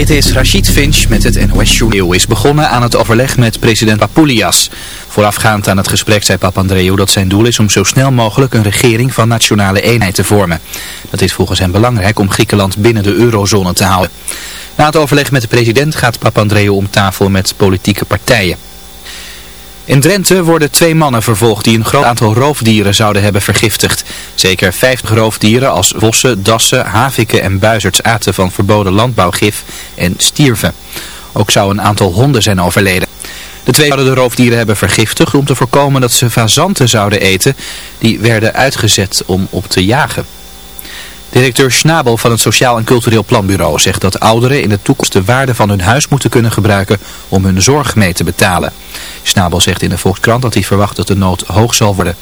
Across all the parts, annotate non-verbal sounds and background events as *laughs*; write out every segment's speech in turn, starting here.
Dit is Rachid Finch met het NOS Journal. is begonnen aan het overleg met president Papoulias. Voorafgaand aan het gesprek zei Papandreou dat zijn doel is om zo snel mogelijk een regering van nationale eenheid te vormen. Dat is volgens hem belangrijk om Griekenland binnen de eurozone te houden. Na het overleg met de president gaat Papandreou om tafel met politieke partijen. In Drenthe worden twee mannen vervolgd die een groot aantal roofdieren zouden hebben vergiftigd. Zeker 50 roofdieren als vossen, dassen, haviken en buizerds aten van verboden landbouwgif en stierven. Ook zou een aantal honden zijn overleden. De twee zouden de roofdieren hebben vergiftigd om te voorkomen dat ze fazanten zouden eten die werden uitgezet om op te jagen. Directeur Schnabel van het Sociaal en Cultureel Planbureau zegt dat ouderen in de toekomst de waarde van hun huis moeten kunnen gebruiken om hun zorg mee te betalen. Schnabel zegt in de Volkskrant dat hij verwacht dat de nood hoog zal worden.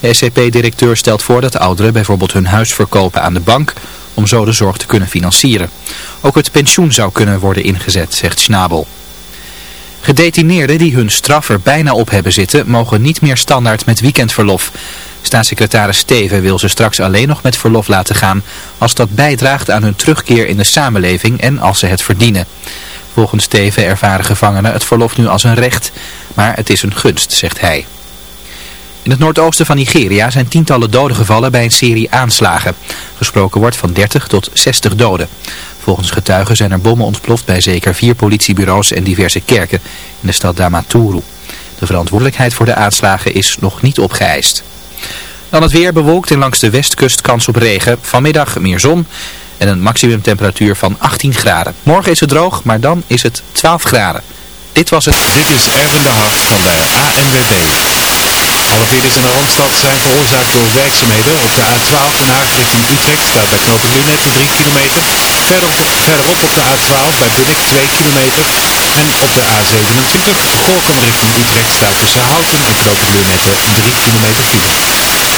De SCP-directeur stelt voor dat ouderen bijvoorbeeld hun huis verkopen aan de bank om zo de zorg te kunnen financieren. Ook het pensioen zou kunnen worden ingezet, zegt Schnabel. Gedetineerden die hun straf er bijna op hebben zitten, mogen niet meer standaard met weekendverlof. Staatssecretaris Steven wil ze straks alleen nog met verlof laten gaan als dat bijdraagt aan hun terugkeer in de samenleving en als ze het verdienen. Volgens Steven ervaren gevangenen het verlof nu als een recht, maar het is een gunst, zegt hij. In het noordoosten van Nigeria zijn tientallen doden gevallen bij een serie aanslagen. Gesproken wordt van 30 tot 60 doden. Volgens getuigen zijn er bommen ontploft bij zeker vier politiebureaus en diverse kerken in de stad Damaturu. De verantwoordelijkheid voor de aanslagen is nog niet opgeëist. Dan het weer bewolkt en langs de westkust kans op regen. Vanmiddag meer zon en een maximumtemperatuur van 18 graden. Morgen is het droog, maar dan is het 12 graden. Dit was het. Dit is Erwin de Hart van de ANWB. Alle files in de Randstad zijn veroorzaakt door werkzaamheden. Op de A12 Den Haag richting Utrecht staat bij knopen Lunetten 3 kilometer. Verderop, verderop op de A12 bij Bunnik 2 kilometer. En op de A27 Gorkum richting Utrecht staat tussen Houten en knopen Lunetten 3 kilometer file.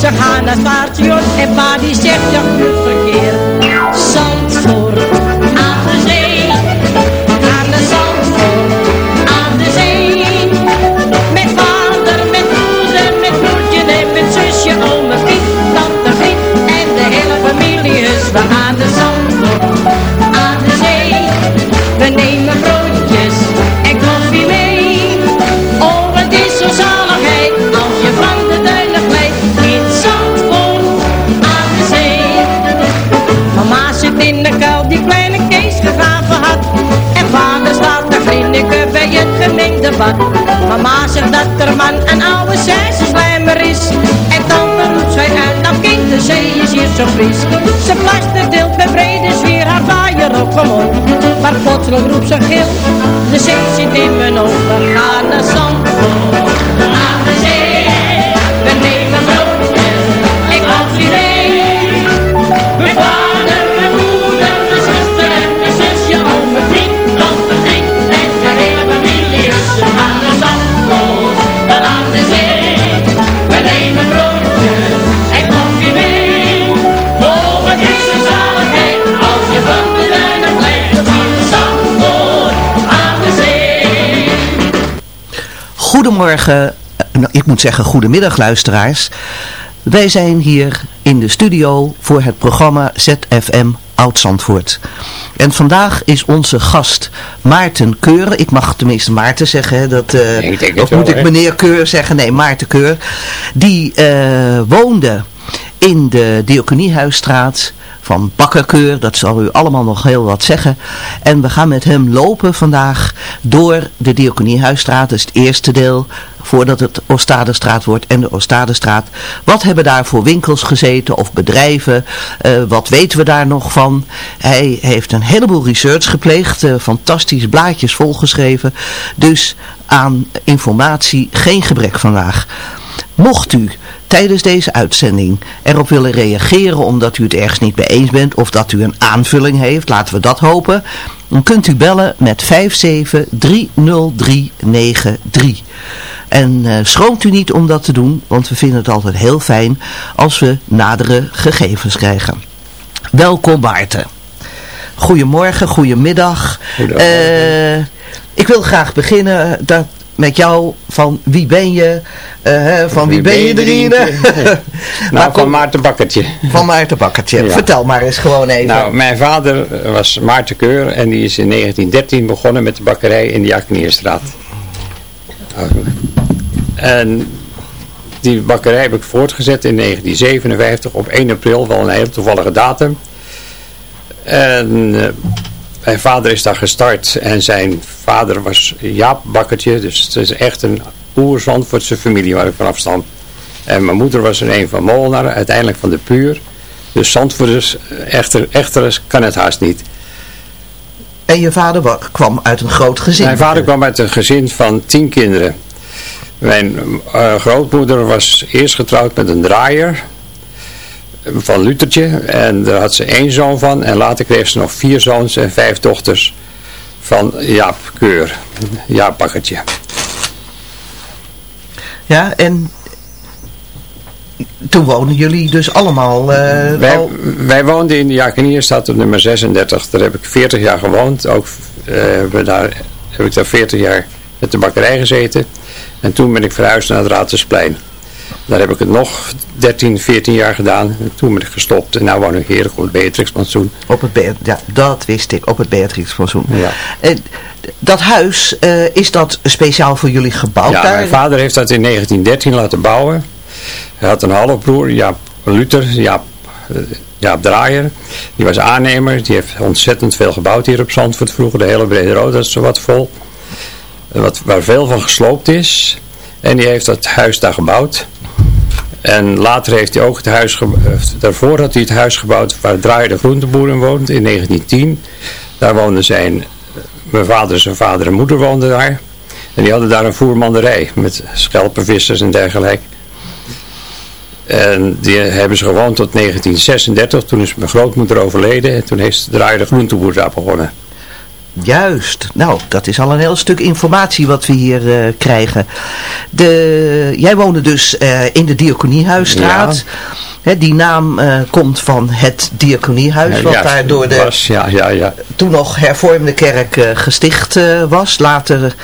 Ze gaan naar station en pa die zegt Mama zegt dat er man een oude slijmer is. En dan roept zij uit, nou kind, de zee is hier zo fris. Ze plaster deelt met brede sfeer haar vaaier op omhoog. Maar plotseling roept ze gil, de zee zit in mijn ogen. Ga naar Zandvoort, Goedemorgen, eh, nou, ik moet zeggen goedemiddag luisteraars. Wij zijn hier in de studio voor het programma ZFM Oud-Zandvoort. En vandaag is onze gast Maarten Keur. Ik mag tenminste Maarten zeggen. Hè, dat, uh, ik of moet ik meneer Keur zeggen? Nee, Maarten Keur. Die uh, woonde in de Diakoniehuisstraat van Bakkerkeur. Dat zal u allemaal nog heel wat zeggen. En we gaan met hem lopen vandaag door de Diakoniehuisstraat. Dat is het eerste deel voordat het Oostadestraat wordt en de Oostadestraat. Wat hebben daar voor winkels gezeten of bedrijven? Uh, wat weten we daar nog van? Hij heeft een heleboel research gepleegd, uh, fantastisch blaadjes volgeschreven. Dus aan informatie geen gebrek vandaag. Mocht u tijdens deze uitzending erop willen reageren omdat u het ergens niet mee eens bent of dat u een aanvulling heeft, laten we dat hopen, dan kunt u bellen met 5730393. En uh, schroomt u niet om dat te doen, want we vinden het altijd heel fijn als we nadere gegevens krijgen. Welkom Maarten. Goedemorgen, goedemiddag. Uh, ik wil graag beginnen dat met jou van wie ben je, uh, van wie, wie ben je Drine? *laughs* *laughs* nou, van Maarten Bakkertje. Van Maarten Bakkertje. Ja. Vertel maar eens gewoon even. Nou, mijn vader was Maarten Keur en die is in 1913 begonnen met de bakkerij in de Jakenierstraat. En die bakkerij heb ik voortgezet in 1957 op 1 april, wel een hele toevallige datum. En mijn vader is daar gestart en zijn vader was Jaap Bakkertje, dus het is echt een oerzandvoortse familie waar ik vanaf stam. En mijn moeder was er een van Molenaar, uiteindelijk van de Puur. Dus Zandvoorters, echter, echter kan het haast niet. En je vader kwam uit een groot gezin? Mijn vader kwam uit een gezin van tien kinderen. Mijn uh, grootmoeder was eerst getrouwd met een draaier van Luthertje. En daar had ze één zoon van. En later kreeg ze nog vier zoons en vijf dochters van Jaap Keur. Jaap Bakkertje. Ja, en toen woonden jullie dus allemaal... Uh, wij, al... wij woonden in de Jakenierstad op nummer 36. Daar heb ik 40 jaar gewoond. Ook uh, hebben daar, heb ik daar 40 jaar met de bakkerij gezeten. En toen ben ik verhuisd naar het Raadhuisplein. Daar heb ik het nog 13, 14 jaar gedaan. En toen ben ik gestopt. En nu woon ik heerlijk op het Beatrixplantsoen. Op het ja, dat wist ik. Op het Beatrixplantsoen. Ja. En dat huis, uh, is dat speciaal voor jullie gebouwd ja, daar? mijn vader heeft dat in 1913 laten bouwen. Hij had een halfbroer, Jaap Luther, Jaap, uh, Jaap Draaier. Die was aannemer. Die heeft ontzettend veel gebouwd hier op Zandvoort vroeger. De hele Brede Rood, dat is zo wat vol. Wat, waar veel van gesloopt is. En die heeft dat huis daar gebouwd. En later heeft hij ook het huis, daarvoor had hij het huis gebouwd waar Draaier de groenteboer in woont in 1910. Daar woonden zijn, mijn vader, zijn vader en moeder woonden daar. En die hadden daar een voermanderij met schelpenvissers en dergelijke. En die hebben ze gewoond tot 1936. Toen is mijn grootmoeder overleden en toen heeft Draaier de groenteboer daar begonnen. Juist. Nou, dat is al een heel stuk informatie wat we hier uh, krijgen. De, jij woonde dus uh, in de Diakoniehuisstraat. Ja. He, die naam uh, komt van het Diakoniehuis, ja, wat ja, daar door de was, ja, ja, ja. toen nog hervormde kerk gesticht was. Later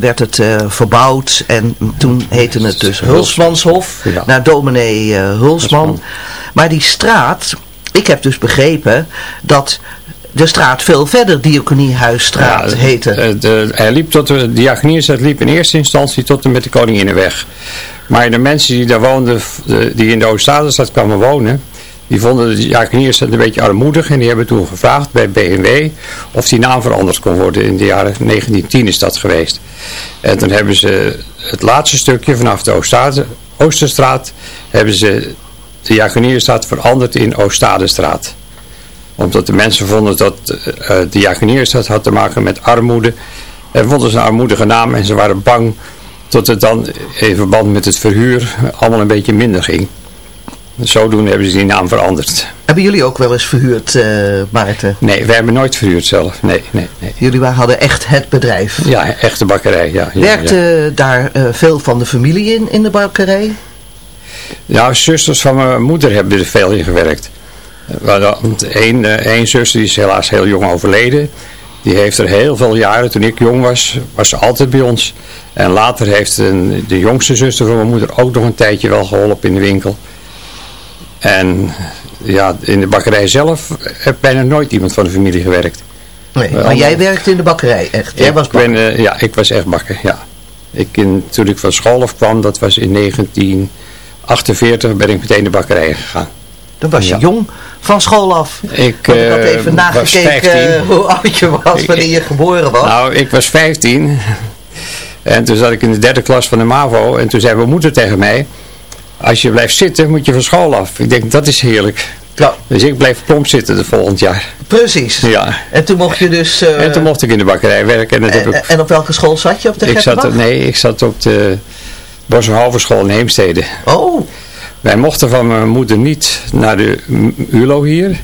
werd het verbouwd en toen heette het dus Hulsmanshof, naar dominee Hulsman. Hulsman. Maar die straat, ik heb dus begrepen dat de straat veel verder, Diakoniehuisstraat ja, heette. De, hij liep tot de liep in eerste instantie tot en met de Koninginnenweg. Maar de mensen die daar woonden, die in de Oostzadenstad kwamen wonen, die vonden de Diakoniestraat een beetje armoedig en die hebben toen gevraagd bij BMW of die naam veranderd kon worden. In de jaren 1910 is dat geweest. En toen hebben ze het laatste stukje vanaf de Oosterstraat, hebben ze de Jagenierenstraat veranderd in Oostadestraat omdat de mensen vonden dat uh, de Jageniersstad had te maken met armoede. En vonden ze een armoedige naam en ze waren bang dat het dan in verband met het verhuur allemaal een beetje minder ging. Zodoende hebben ze die naam veranderd. Hebben jullie ook wel eens verhuurd, uh, Maarten? Nee, wij hebben nooit verhuurd zelf. Nee, nee, nee. Jullie hadden echt het bedrijf? Ja, echte bakkerij, ja. ja Werkte ja. daar uh, veel van de familie in, in de bakkerij? Nou, zusters van mijn moeder hebben er veel in gewerkt. Want één, één zus die is helaas heel jong overleden. Die heeft er heel veel jaren, toen ik jong was, was ze altijd bij ons. En later heeft een, de jongste zuster van mijn moeder ook nog een tijdje wel geholpen in de winkel. En ja, in de bakkerij zelf heeft bijna nooit iemand van de familie gewerkt. Nee, maar Allemaal- jij werkte in de bakkerij, echt. Jij ik was bakker. ben, eh, ja, ik was echt bakker, ja. Ik in, toen ik van school afkwam, dat was in 1948, ben ik meteen de bakkerij gegaan. Dan was je Ja. jong van school af. Ik, Want ik had eh, even nagekeken 15. eh, hoe oud je was wanneer je geboren was. Nou, ik was 15 en toen zat ik in de derde klas van de MAVO en toen zei mijn moeder tegen mij, als je blijft zitten moet je van school af. Ik denk, dat is heerlijk. Ja, Dus ik bleef plomp zitten de volgend jaar. precies. Ja. En toen mocht je dus... eh, En toen mocht ik in de bakkerij werken en dat heb ik... en op welke school zat je op de Ik zat, nee, ik zat op de Bossenhoverschool in Heemstede. Oh, Wij mochten van mijn moeder niet naar de ULO hier.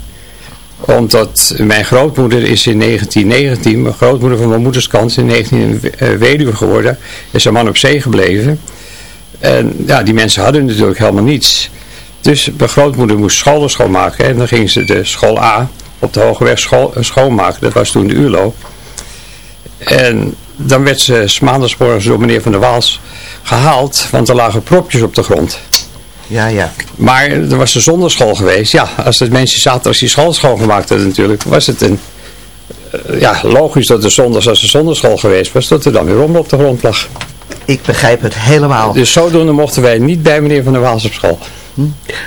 Omdat mijn grootmoeder is in 1919, mijn grootmoeder van mijn moeders kant, in 19 eh, weduwe geworden. Is een man op zee gebleven. En ja, die mensen hadden natuurlijk helemaal niets. Dus mijn grootmoeder moest scholen schoonmaken. En dan ging ze de school A op de Hogeweg school, eh, schoonmaken. Dat was toen de ULO. En dan werd ze 's maandagsmorgens door meneer Van der Waals gehaald. Want er lagen propjes op de grond. Ja, ja. Maar er was een zonderschool geweest. Ja, als het mensen zaten als die school schoongemaakt hadden natuurlijk, was het een, eh, ja, logisch dat er zondags als er zonderschool geweest was, dat er dan weer rommel op de grond lag. Ik begrijp het helemaal. Dus zodoende mochten wij niet bij meneer Van der Waals op school.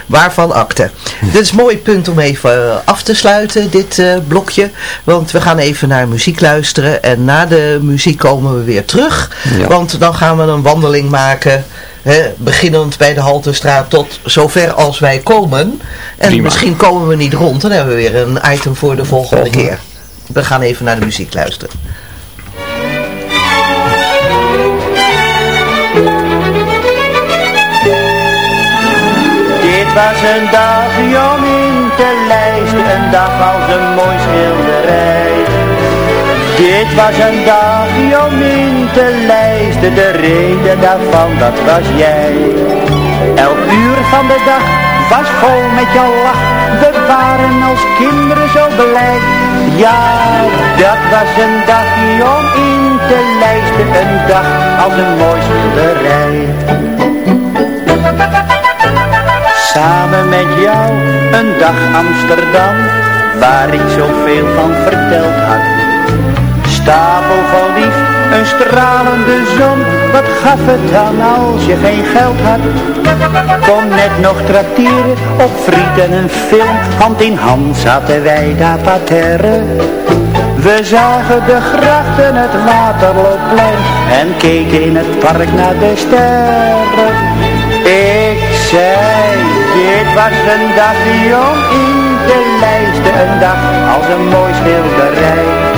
Waarvan akte. Dit is een mooi punt om even eh, af te sluiten, dit eh, blokje. Want we gaan even naar muziek luisteren. En na de muziek komen we weer terug. Ja. Want dan gaan we een wandeling maken. Hè, beginnend bij de Haltestraat tot zover als wij komen. En Prima. misschien komen we niet rond. Dan hebben we weer een item voor de volgende keer. We gaan even naar de muziek luisteren. Dit was een dag om in te lijsten, een dag als een mooi schilderij. Dit was een dag om in te lijsten, de reden daarvan dat was jij. Elk uur van de dag was vol met jouw lach, we waren als kinderen zo blij. Ja, dat was een dag om in te lijsten, een dag als een mooi schilderij. Samen met jou een dag Amsterdam, waar ik zoveel van verteld had. Stapel van lief, een stralende zon, wat gaf het dan als je geen geld had? Kon net nog trakteren op friet en een film, hand in hand zaten wij daar parterre. We zagen de grachten, het Waterloopplein en keken in het park naar de sterren. Ik zei, dit was een dag om in te lijsten, een dag als een mooi schilderij.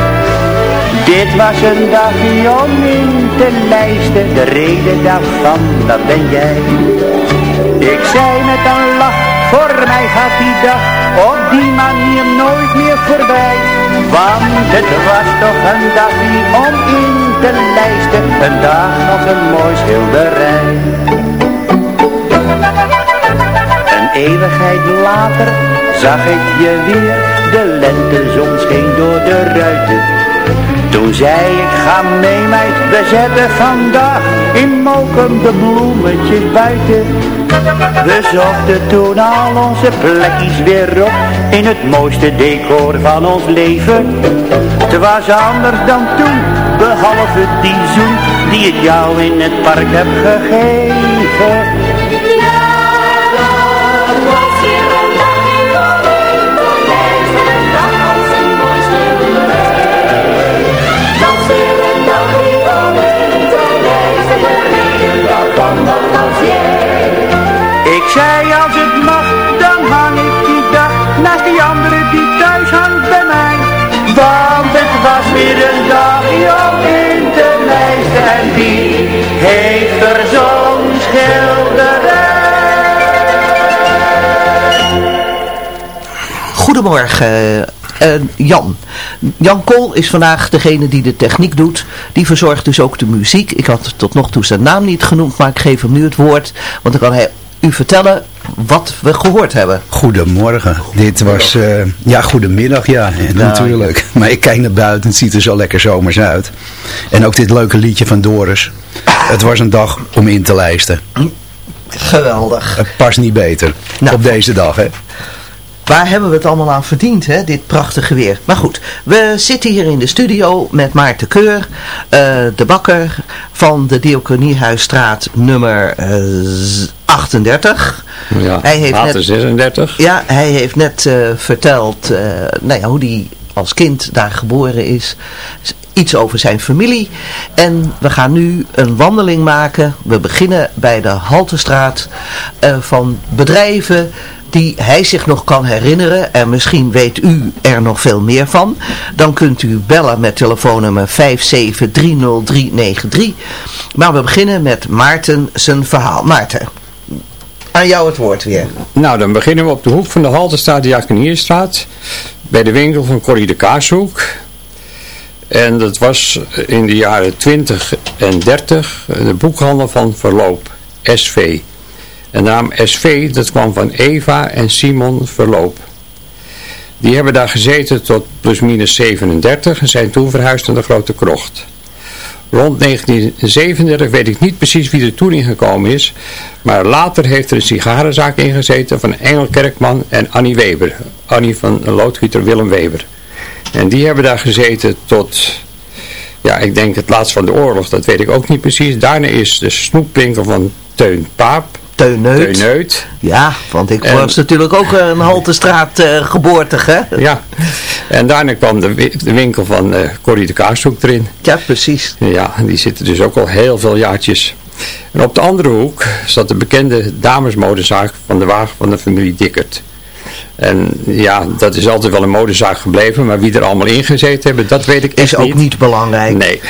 Dit was een dag om in te lijsten, de reden daarvan, dat ben jij. Ik zei met een lach, voor mij gaat die dag op die manier nooit meer voorbij. Want het was toch een dag om in te lijsten, een dag als een mooi schilderij. Een eeuwigheid later zag ik je weer, de lentezon scheen door de ruiten. Toen zei ik, ga mee meid, we zetten vandaag in Mokum de bloemetjes buiten. We zochten toen al onze plekjes weer op, in het mooiste decor van ons leven. Het was anders dan toen, behalve die zoen, die ik jou in het park heb gegeven. En wie heeft er zo'n schilderij? Goedemorgen, eh, Jan. Jan Kool is vandaag degene die de techniek doet. Die verzorgt dus ook de muziek. Ik had tot nog toe zijn naam niet genoemd, maar ik geef hem nu het woord. Want dan kan hij u vertellen wat we gehoord hebben. Goedemorgen. Dit was, eh, ja, goedemiddag, ja, natuurlijk. Maar ik kijk naar buiten, het ziet er zo lekker zomers uit. En ook dit leuke liedje van Doris. Het was een dag om in te lijsten. Geweldig. Het past niet beter Nou. op deze dag, hè. Waar hebben we het allemaal aan verdiend, hè? dit prachtige weer. Maar goed, we zitten hier in de studio met Maarten Keur, eh, de bakker van de Diakoniehuisstraat nummer eh, z- 38. Ja, Hij heeft later net- 36. Ja, hij heeft net eh, verteld eh, nou ja, hoe hij als kind daar geboren is. Iets over zijn familie. En we gaan nu een wandeling maken. We beginnen bij de Haltestraat eh, van bedrijven die hij zich nog kan herinneren. En misschien weet u er nog veel meer van. Dan kunt u bellen met telefoonnummer 5730393. Maar we beginnen met Maarten zijn verhaal. Maarten, aan jou het woord weer. Nou, dan beginnen we op de hoek van de Haltestraat, de Jakenierstraat. Bij de winkel van Corrie de Kaashoek. En dat was in de jaren 20 en 30 de boekhandel van Verloop, SV. De naam SV, dat kwam van Eva en Simon Verloop. Die hebben daar gezeten tot plusminus 37 en zijn toen verhuisd naar de Grote Krocht. Rond 1937 weet ik niet precies wie er toen ingekomen is, maar later heeft er een sigarenzaak ingezeten van Engel Kerkman en Annie Weber. Annie van loodgieter Willem Weber. En die hebben daar gezeten tot, ja ik denk het laatst van de oorlog, dat weet ik ook niet precies. Daarna is de snoepwinkel van Teun Paap, Teuneut. Teun Neut. Ja, want ik En- was natuurlijk ook een Haltestraat eh geboortig, hè? Ja, en daarna kwam de, de winkel van eh Corrie de Kaashoek erin. Ja, precies. Ja, die zitten dus ook al heel veel jaartjes. En op de andere hoek zat de bekende damesmodezaak van de wagen van de familie Dikkert. En ja, dat is altijd wel een modezaak gebleven, maar wie er allemaal in gezeten hebben, dat weet ik echt Is ook niet belangrijk. Nee.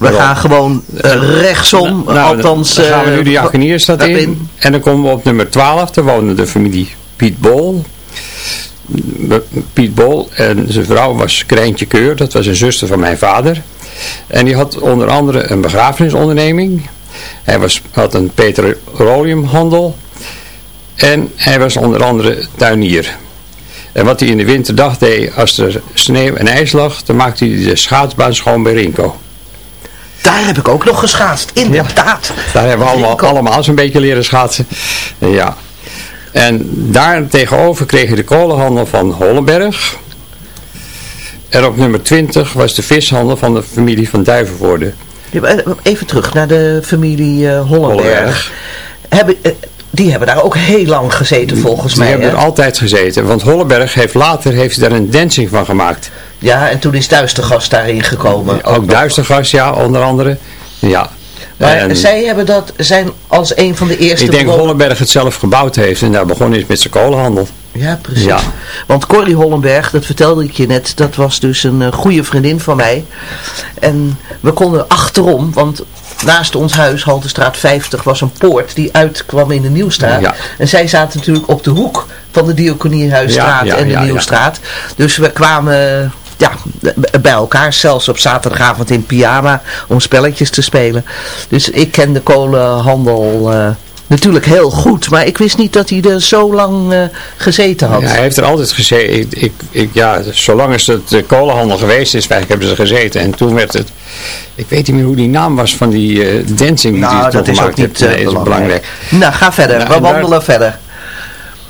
We gaan gewoon eh, rechtsom, Nou, althans... dan gaan we eh, nu de Jagenierstad daarin. in. En dan komen we op nummer 12. Daar woonde de familie Piet Bol. Piet Bol en zijn vrouw was Krijntje Keur. Dat was een zuster van mijn vader. En die had onder andere een begrafenisonderneming. Hij was, had een petroleumhandel. En hij was onder andere tuinier. En wat hij in de winterdag deed, als er sneeuw en ijs lag, dan maakte hij de schaatsbaan schoon bij Rinko. Daar heb ik ook nog geschaatst, inderdaad. Daar hebben we allemaal, allemaal zo'n beetje leren schaatsen. Ja. En daar tegenover kreeg je de kolenhandel van Hollenberg. En op nummer 20 was de vishandel van de familie van Duivenvoorde. Eh, Even terug naar de familie eh, Hollenberg. Hollenberg. Hebben, eh, die hebben daar ook heel lang gezeten volgens Die mij. hebben hè? er altijd gezeten. Want Hollenberg heeft later heeft daar een dancing van gemaakt. Ja, en toen is Duistergas daarin gekomen. Ook Duistergas, ja, onder andere. Ja. Maar En zij hebben dat, zijn als een van de eerste ik denk begonnen- Hollenberg het zelf gebouwd heeft en daar begonnen is met zijn kolenhandel. Ja, precies. Ja. Want Corrie Hollenberg, dat vertelde ik je net, dat was dus een eh, goede vriendin van mij. En we konden achterom, want naast ons huis, Haltestraat 50, was een poort die uitkwam in de Nieuwstraat. Ja. En zij zaten natuurlijk op de hoek van de Diakoniehuisstraat Ja, ja, en de. Nieuwstraat. Dus we kwamen ja, bij elkaar, zelfs op zaterdagavond in pyjama, om spelletjes te spelen. Dus ik ken de kolenhandel eh, natuurlijk heel goed, maar ik wist niet dat hij er zo lang eh, gezeten had. Ja, hij heeft er altijd gezeten. Ik, ik, ik, ja, zolang als het de kolenhandel geweest is, hebben ze gezeten. En toen werd het, ik weet niet meer hoe die naam was van die eh, dancing die Nou, hij dat is ook niet. Nee, eh, is belangrijk. Nou, ga verder. Nou, we daar- wandelen verder.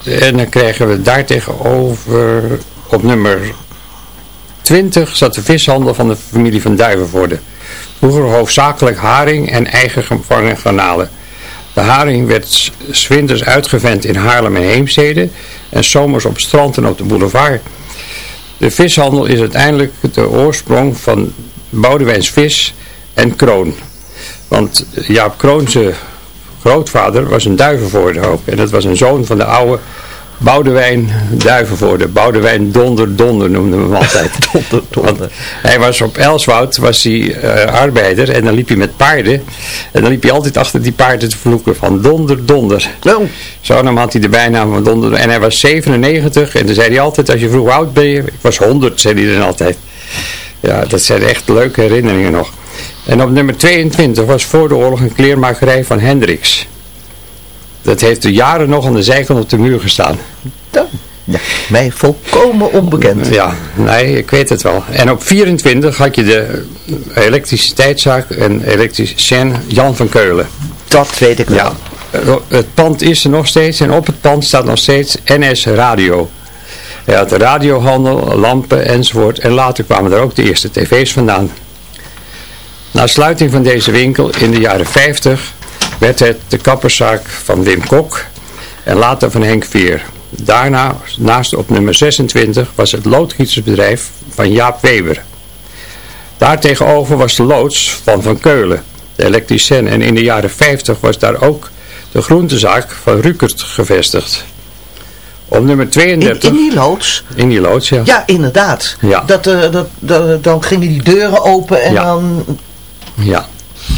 En dan krijgen we daar tegenover op nummer 20 zat de vishandel van de familie van Duivenvoorde. Vroeger hoofdzakelijk haring en eigen gevangen garnalen. De haring werd s- 's winters uitgevent in Haarlem en Heemstede en zomers op strand en op de boulevard. De vishandel is uiteindelijk de oorsprong van Boudewijns vis en kroon. Want Jaap Kroonse grootvader was een duivenvoorde ook. En dat was een zoon van de oude Boudewijn Duivenvoorde. Boudewijn Donder Donder noemden we hem altijd. *laughs* Donder, donder. Hij was op Elswoud, was hij eh, arbeider en dan liep hij met paarden. En dan liep hij altijd achter die paarden te vloeken van Donder Donder. Oh, Zo, dan had hij de bijnaam van Donder. En hij was 97 en dan zei hij altijd, als je vroeg oud ben je? Ik was 100, zei hij dan altijd. Ja, dat zijn echt leuke herinneringen nog. En op nummer 22 was voor de oorlog een kleermakerij van Hendricks. Dat heeft er jaren nog aan de zijkant op de muur gestaan. Dan, ja, mij volkomen onbekend. Ja, nee, ik weet het wel. En op 24 had je de elektriciteitszaak en elektricien Jan van Keulen. Dat weet ik wel. Ja, het pand is er nog steeds en op het pand staat nog steeds NS Radio. Hij had de radiohandel, lampen enzovoort en later kwamen er ook de eerste tv's vandaan. Na sluiting van deze winkel in de jaren 50 werd het de kapperszaak van Wim Kok en later van Henk Veer. Daarna, naast op nummer 26, was het loodgietersbedrijf van Jaap Weber. Daartegenover was de loods van Van Keulen, de elektricien. En in de jaren 50 was daar ook de groentezaak van Rukert gevestigd. Op nummer 32... In, in die loods? In die loods, ja. Ja, inderdaad. Ja. Dat, eh, dat, dat, dan gingen die deuren open en Ja. dan... Ja.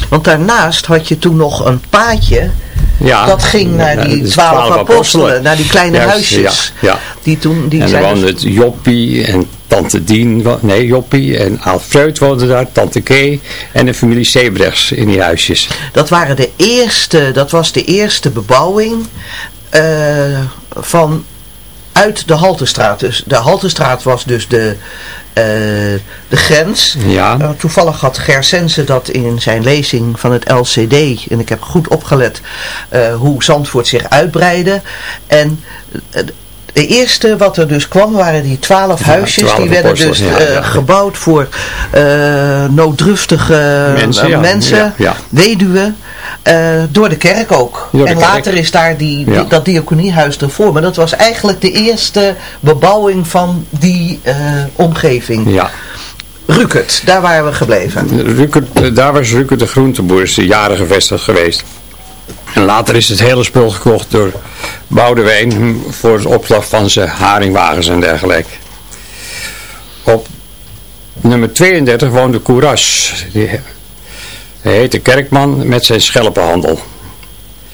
Want daarnaast had je toen nog een paadje... ja. dat ging naar die de twaalf apostelen, naar die kleine Juist, huisjes. Ja, ja. Die toen, die en zijn dan dus- het Joppie en tante Dien, nee Joppie en Alfreud woonden daar, tante Kay en de familie Sebrechts in die huisjes. Dat waren de eerste, dat was de eerste bebouwing eh, van uit de Haltestraat. Dus de Haltestraat was dus de, eh, de grens. Ja. Eh, toevallig had Gersense dat in zijn lezing van het LCD, en ik heb goed opgelet eh, hoe Zandvoort zich uitbreidde. En de eerste wat er dus kwam waren die twaalf Ja, huisjes. 12 die werden dus ja, eh, ja. gebouwd voor eh, nooddruftige Mensen, eh, mensen ja. weduwen, door de kerk ook. De en kerk. later is daar die, dat diaconiehuis ervoor. Maar dat was eigenlijk de eerste bebouwing van die omgeving. Ja. Rukert, daar waren we gebleven. Rukert, daar was Rukert de groenteboer, is jaren gevestigd geweest. En later is het hele spul gekocht door Boudewijn voor het opslag van zijn haringwagens en dergelijke. Op nummer 32 woonde. Die hij heette Kerkman met zijn schelpenhandel.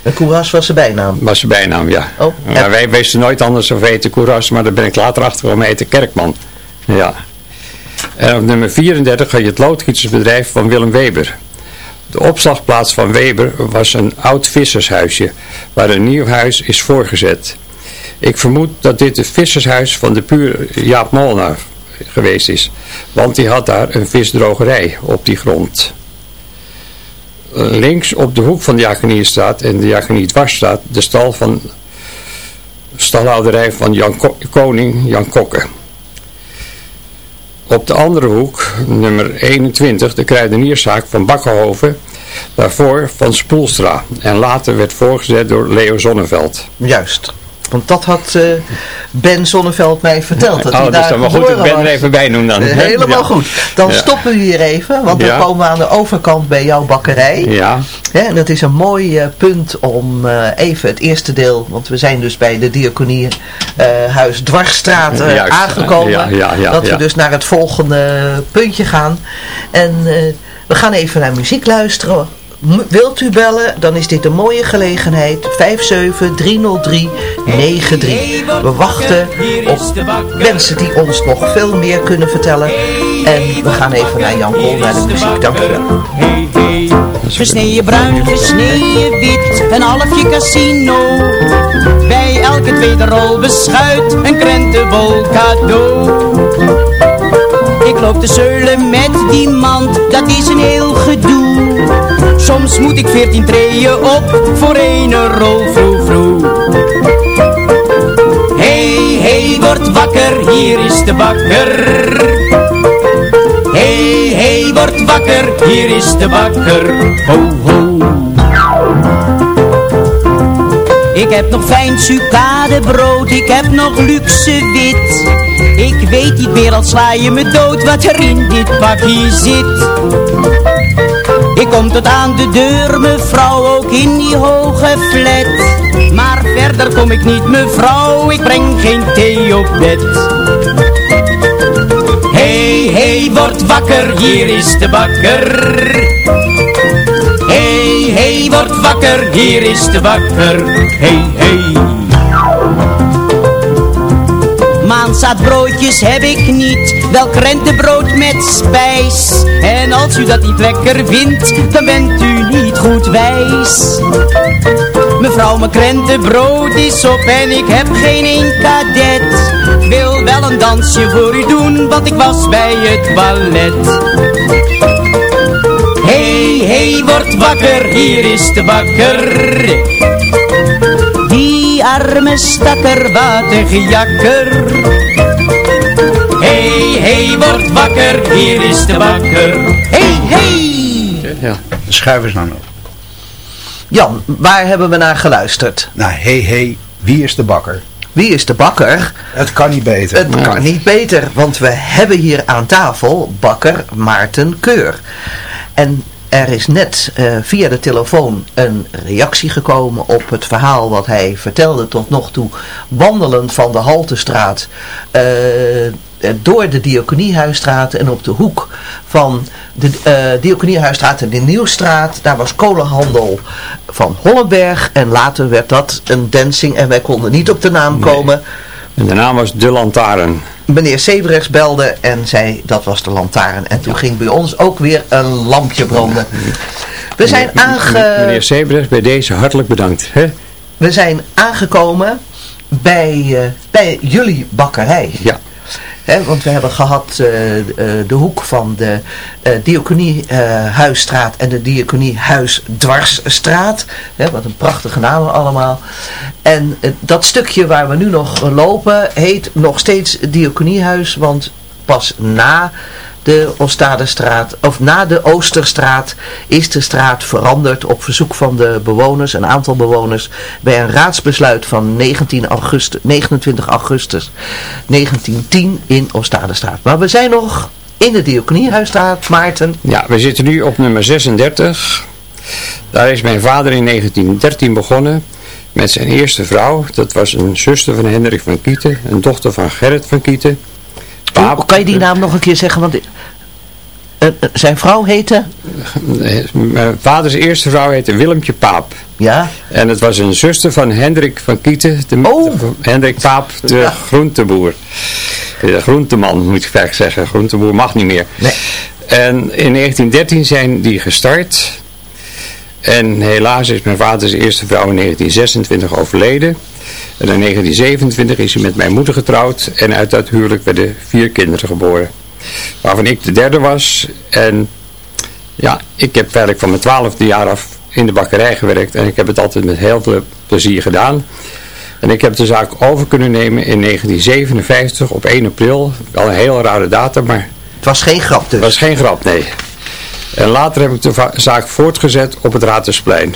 En Koeras was zijn bijnaam. Was zijn bijnaam, ja. Oh, ja wij wisten nooit anders of heette Courage, maar daar ben ik later achter gekomen. Hij heette Kerkman. Ja. En op nummer 34 had je het loodgietersbedrijf van Willem Weber. De opslagplaats van Weber was een oud vissershuisje, waar een nieuw huis is voorgezet. Ik vermoed dat dit het vissershuis van de puur Jaap Molenaar geweest is, want die had daar een visdrogerij op die grond. Links op de hoek van de Jagenierstraat en de Jagenierdwarsstraat de stal van stalhouderij van Jan Ko- Koning Jan Kokke. Op de andere hoek, nummer 21, de kruidenierszaak van Bakkenhoven, daarvoor van Spoelstra en later werd voorgezet door Leo Zonneveld. Juist. Want dat had eh, Ben Zonneveld mij verteld. Dat oh, hij dat is daar dan wel goed dat ik Ben er even bij noem dan. Helemaal Ja. goed. Dan Ja. stoppen we hier even, want dan Ja. komen we aan de overkant bij jouw bakkerij. Ja, en dat is een mooi eh, punt om eh, even het eerste deel, want we zijn dus bij de Diaconie eh, Huis Dwarsstraat aangekomen. ja, ja, ja, dat we dus naar het volgende puntje gaan. En we gaan even naar muziek luisteren. Wilt u bellen, dan is dit een mooie gelegenheid. 5730393. We wachten op mensen die ons nog veel meer kunnen vertellen. En we gaan even naar Jan Kool, naar de muziek. Dank u wel. Gesneden bruin, gesneden wit, een halfje casino. Bij elke tweede rol beschuit, een krentenbol cadeau. Ik loop te zeulen met die mand, dat is een heel gedoe. Soms moet ik veertien treden op, voor een rol vroeg vroeg. Hey, hey, word wakker, hier is de bakker. Hey, hey, word wakker, hier is de bakker. Ho, ho. Ik heb nog fijn sucadebrood, ik heb nog luxe wit. Ik weet niet meer, al sla je me dood, wat er in dit pakje zit. Ik kom tot aan de deur, mevrouw, ook in die hoge flat. Maar verder kom ik niet, mevrouw, ik breng geen thee op bed. Hey, hey, word wakker, hier is de bakker. Hey, hey, word wakker, hier is de bakker. Hey, hey. Maanzaadbroodjes heb ik niet, wel krentenbrood met spijs. En als u dat niet lekker vindt, dan bent u niet goed wijs. Mevrouw, mijn krentenbrood is op en ik heb geen één kadet. Wil wel een dansje voor u doen, want ik was bij het ballet. Hey, hey, word wakker, hier is de bakker. Die arme stakker, wat een gejakker. Hey, hey, word wakker, hier is de bakker. Hey, hey! Ja, schuif eens nou op. Jan, waar hebben we naar geluisterd? Nou, hé, hey, hey, wie is de bakker? Wie is de bakker? Het kan niet beter. Het kan niet beter, want we hebben hier aan tafel bakker Maarten Keur. En er is net eh, via de telefoon een reactie gekomen op het verhaal wat hij vertelde tot nog toe. Wandelend van de Haltestraat eh, door de Diakoniehuisstraat en op de hoek van de uh, Diakoniehuisstraat en de Nieuwstraat. Daar was kolenhandel van Hollenberg en later werd dat een dancing en wij konden niet op de naam komen. En de naam was De Lantaarn. Meneer Sebrechts belde en zei dat was de lantaarn. En toen ging bij ons ook weer een lampje branden. We zijn aange... Meneer Sebrechts, bij deze hartelijk bedankt. Hè? We zijn aangekomen bij, uh, bij jullie bakkerij. Ja. He, want we hebben gehad uh, uh, de hoek van de uh, Diakoniehuisstraat en de Diakoniehuisdwarsstraat. wat een prachtige namen allemaal. En dat stukje waar we nu nog lopen heet nog steeds Diakoniehuis. Want pas na de Oostadestraat, of na de Oosterstraat is de straat veranderd op verzoek van de bewoners, een aantal bewoners, bij een raadsbesluit van 19 augustus, 29 augustus 1910 in Oostadestraat. Maar we zijn nog in de Diakoniehuisstraat, Maarten. Ja, we zitten nu op nummer 36. Daar is mijn vader in 1913 begonnen met zijn eerste vrouw. Dat was een zuster van Hendrik van Kieten, een dochter van Gerrit van Kieten. Paap, kan je die naam nog een keer zeggen? Want uh, zijn vrouw heette? Mijn vaders eerste vrouw heette Willemtje Paap. Ja. En het was een zuster van Hendrik van Kieten. De, oh. Hendrik Paap, de ja. groenteboer. De groenteman moet ik vaak zeggen. Groenteboer mag niet meer. Nee. En in 1913 zijn die gestart. En helaas is mijn vaders eerste vrouw in 1926 overleden. En in 1927 is hij met mijn moeder getrouwd en uit dat huwelijk werden vier kinderen geboren. Waarvan ik de derde was. En ja, ik heb werkelijk van mijn twaalfde jaar af in de bakkerij gewerkt en ik heb het altijd met heel veel plezier gedaan. En ik heb de zaak over kunnen nemen in 1957 op 1 april. Wel een heel rare datum, maar... Het was geen grap dus? Het was geen grap, nee. En later heb ik de zaak voortgezet op het Raadhuisplein.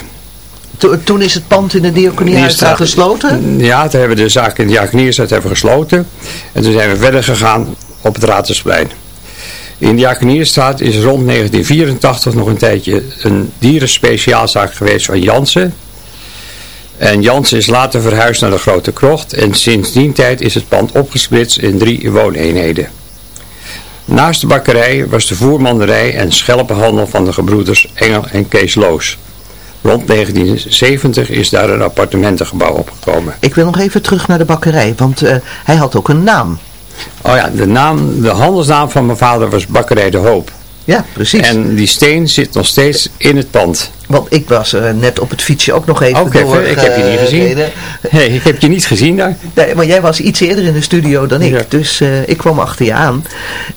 To, toen is het pand in de Diakoniehuisstraat gesloten? Ja, toen hebben we de zaak in de Diakoniehuisstraat hebben gesloten. En toen zijn we verder gegaan op het Raadhuisplein. In de Diakoniestraat is rond 1984 nog een tijdje een dierenspeciaalzaak geweest van Jansen. En Jansen is later verhuisd naar de Grote Krocht en sinds die tijd is het pand opgesplitst in drie wooneenheden. Naast de bakkerij was de voermanderij en schelpenhandel van de gebroeders Engel en Kees Loos. Rond 1970 is daar een appartementengebouw opgekomen. Ik wil nog even terug naar de bakkerij, want uh, hij had ook een naam. Oh ja, de, naam, de handelsnaam van mijn vader was Bakkerij de Hoop. Ja, precies. En die steen zit nog steeds in het pand. Want ik was uh, net op het fietsje ook nog even door. Even, ik heb je niet gezien. Nee, ik heb je niet gezien daar. Nee, maar jij was iets eerder in de studio dan ik. Ja. Dus uh, ik kwam achter je aan.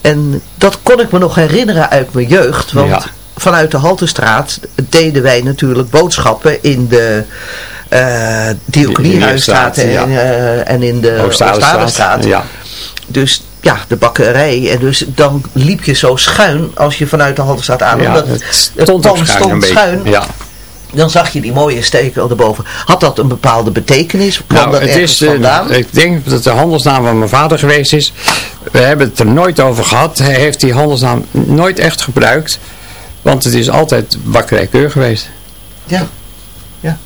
En dat kon ik me nog herinneren uit mijn jeugd. Want ja. vanuit de Haltestraat deden wij natuurlijk boodschappen in de... Uh, Diakoniehuisstraat en, ja. en in de Oostadestraat. Ja. Dus ja, de bakkerij. En dus dan liep je zo schuin als je vanuit de Haltestraat aan. Ja, omdat het stond, het schuin. stond schuin. Ja. Dan zag je die mooie steken erboven. Had dat een bepaalde betekenis? Kwam nou, dat het is de, vandaan? Ik denk dat het de handelsnaam van mijn vader geweest is. We hebben het er nooit over gehad. Hij heeft die handelsnaam nooit echt gebruikt. Want het is altijd bakkerij Keur geweest. Ja, ja.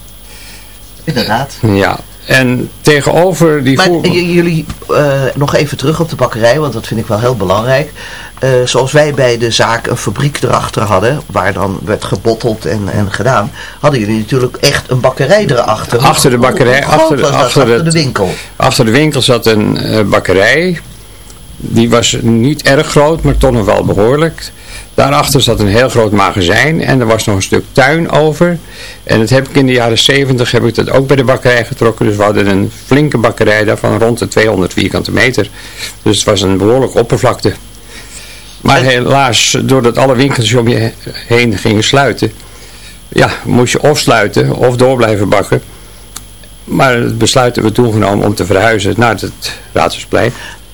Inderdaad. Ja, en tegenover die Maar jullie, uh, nog even terug op de bakkerij, want dat vind ik wel heel belangrijk. Uh, zoals wij bij de zaak een fabriek erachter hadden, waar dan werd gebotteld en, en gedaan, hadden jullie natuurlijk echt een bakkerij erachter. Achter de bakkerij, achter, achter, achter de winkel. Achter de winkel zat een uh, bakkerij. Die was niet erg groot, maar toch nog wel behoorlijk. Daarachter zat een heel groot magazijn en er was nog een stuk tuin over. En dat heb ik in de jaren 70 heb ik dat ook bij de bakkerij getrokken. Dus we hadden een flinke bakkerij daar van rond de 200 vierkante meter. Dus het was een behoorlijke oppervlakte. Maar helaas, doordat alle winkels om je heen gingen sluiten, ja, moest je of sluiten of door blijven bakken. Maar het besluit hebben we toen genomen om te verhuizen naar het Raadhuisplein.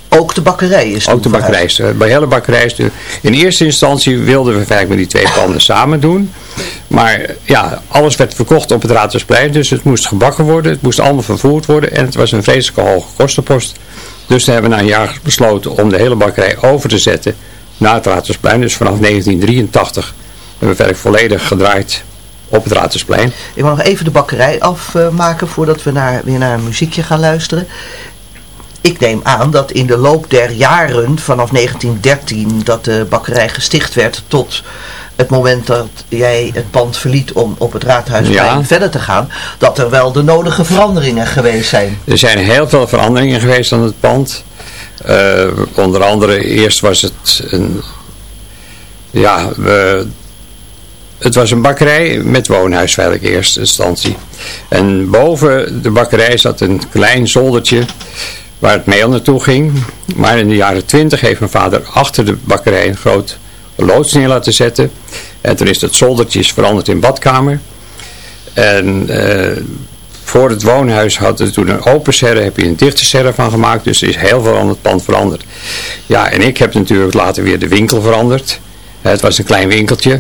Ook de bakkerij is Ook de bakkerij. Bij hele bakkerij is In eerste instantie wilden we eigenlijk met die twee panden samen doen. Maar ja, alles werd verkocht op het Raadhuisplein. Dus het moest gebakken worden. Het moest allemaal vervoerd worden. En het was een vreselijke hoge kostenpost. Dus toen hebben we na een jaar besloten om de hele bakkerij over te zetten naar het Raadhuisplein. Dus vanaf 1983 hebben we verder volledig gedraaid op het Raadhuisplein. Ik wil nog even de bakkerij afmaken voordat we naar, weer naar een muziekje gaan luisteren. Ik neem aan dat in de loop der jaren, vanaf 1913, dat de bakkerij gesticht werd tot het moment dat jij het pand verliet om op het Raadhuisplein verder te gaan, dat er wel de nodige veranderingen geweest zijn. Er zijn heel veel veranderingen geweest aan het pand. Uh, onder andere, eerst was het een, ja, we, het was een bakkerij met woonhuis eigenlijk in eerste instantie. En boven de bakkerij zat een klein zoldertje waar het meel naartoe ging. Maar in de jaren twintig heeft mijn vader achter de bakkerij een groot loods neer laten zetten. En toen is dat zoldertje veranderd in badkamer. En uh, voor het woonhuis hadden toen een open serre, heb je een dichte serre van gemaakt. Dus er is heel veel aan het pand veranderd. Ja, en ik heb natuurlijk later weer de winkel veranderd. Het was een klein winkeltje.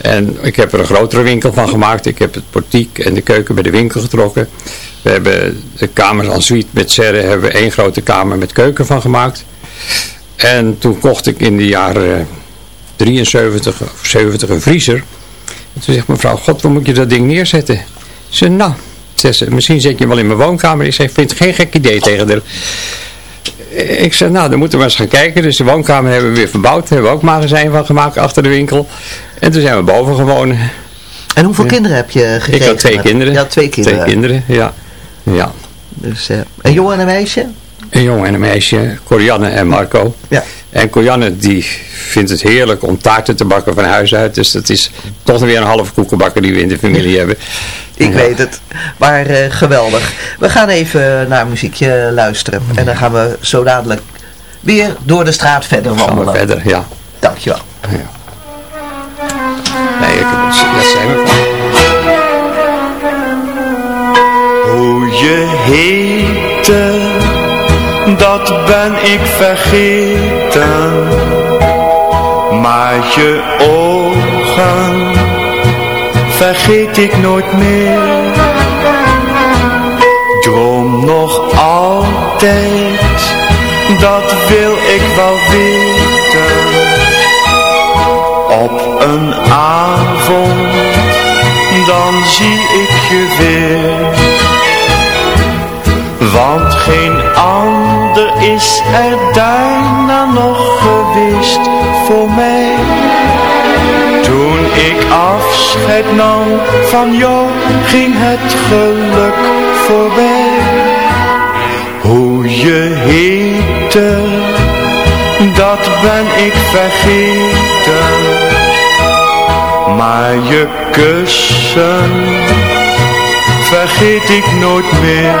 En ik heb er een grotere winkel van gemaakt. Ik heb het portiek en de keuken bij de winkel getrokken. We hebben de kamer en suite met serre, hebben we één grote kamer met keuken van gemaakt. En toen kocht ik in de jaren 73 of 70 een vriezer. En toen zegt mevrouw, god, waar moet je dat ding neerzetten? Ze nou, ze, misschien zet je hem wel in mijn woonkamer. Ik zeg, vind het geen gek idee tegen de... Ik zeg, nou, dan moeten we eens gaan kijken. Dus de woonkamer hebben we weer verbouwd. Daar hebben we ook magazijn van gemaakt achter de winkel. En toen zijn we boven gewoond. En hoeveel kinderen heb je gekregen? Ik had twee kinderen. Ja, twee kinderen. Twee kinderen, ja. ja. Dus, uh, een jongen en een meisje? Een jongen en een meisje, Corianne en Marco. Ja. En Corianne die vindt het heerlijk om taarten te bakken van huis uit. Dus dat is toch weer een halve koekenbakker die we in de familie hebben. Ik weet het. Maar uh, geweldig. We gaan even naar muziekje luisteren. En dan gaan we zo dadelijk weer door de straat verder wandelen. Gaan we verder, ja. Dankjewel. Ja. Nee, ik heb het, dat zijn. Hoe je heette, dat ben ik vergeten. Maar je ogen vergeet ik nooit meer. Droom nog altijd, dat wil ik wel weten. Een avond, dan zie ik je weer. Want geen ander is er daarna nog geweest voor mij toen ik afscheid nam van jou, ging het geluk voorbij. Hoe je heette, dat ben ik vergeten. Maar je kussen, vergeet ik nooit meer.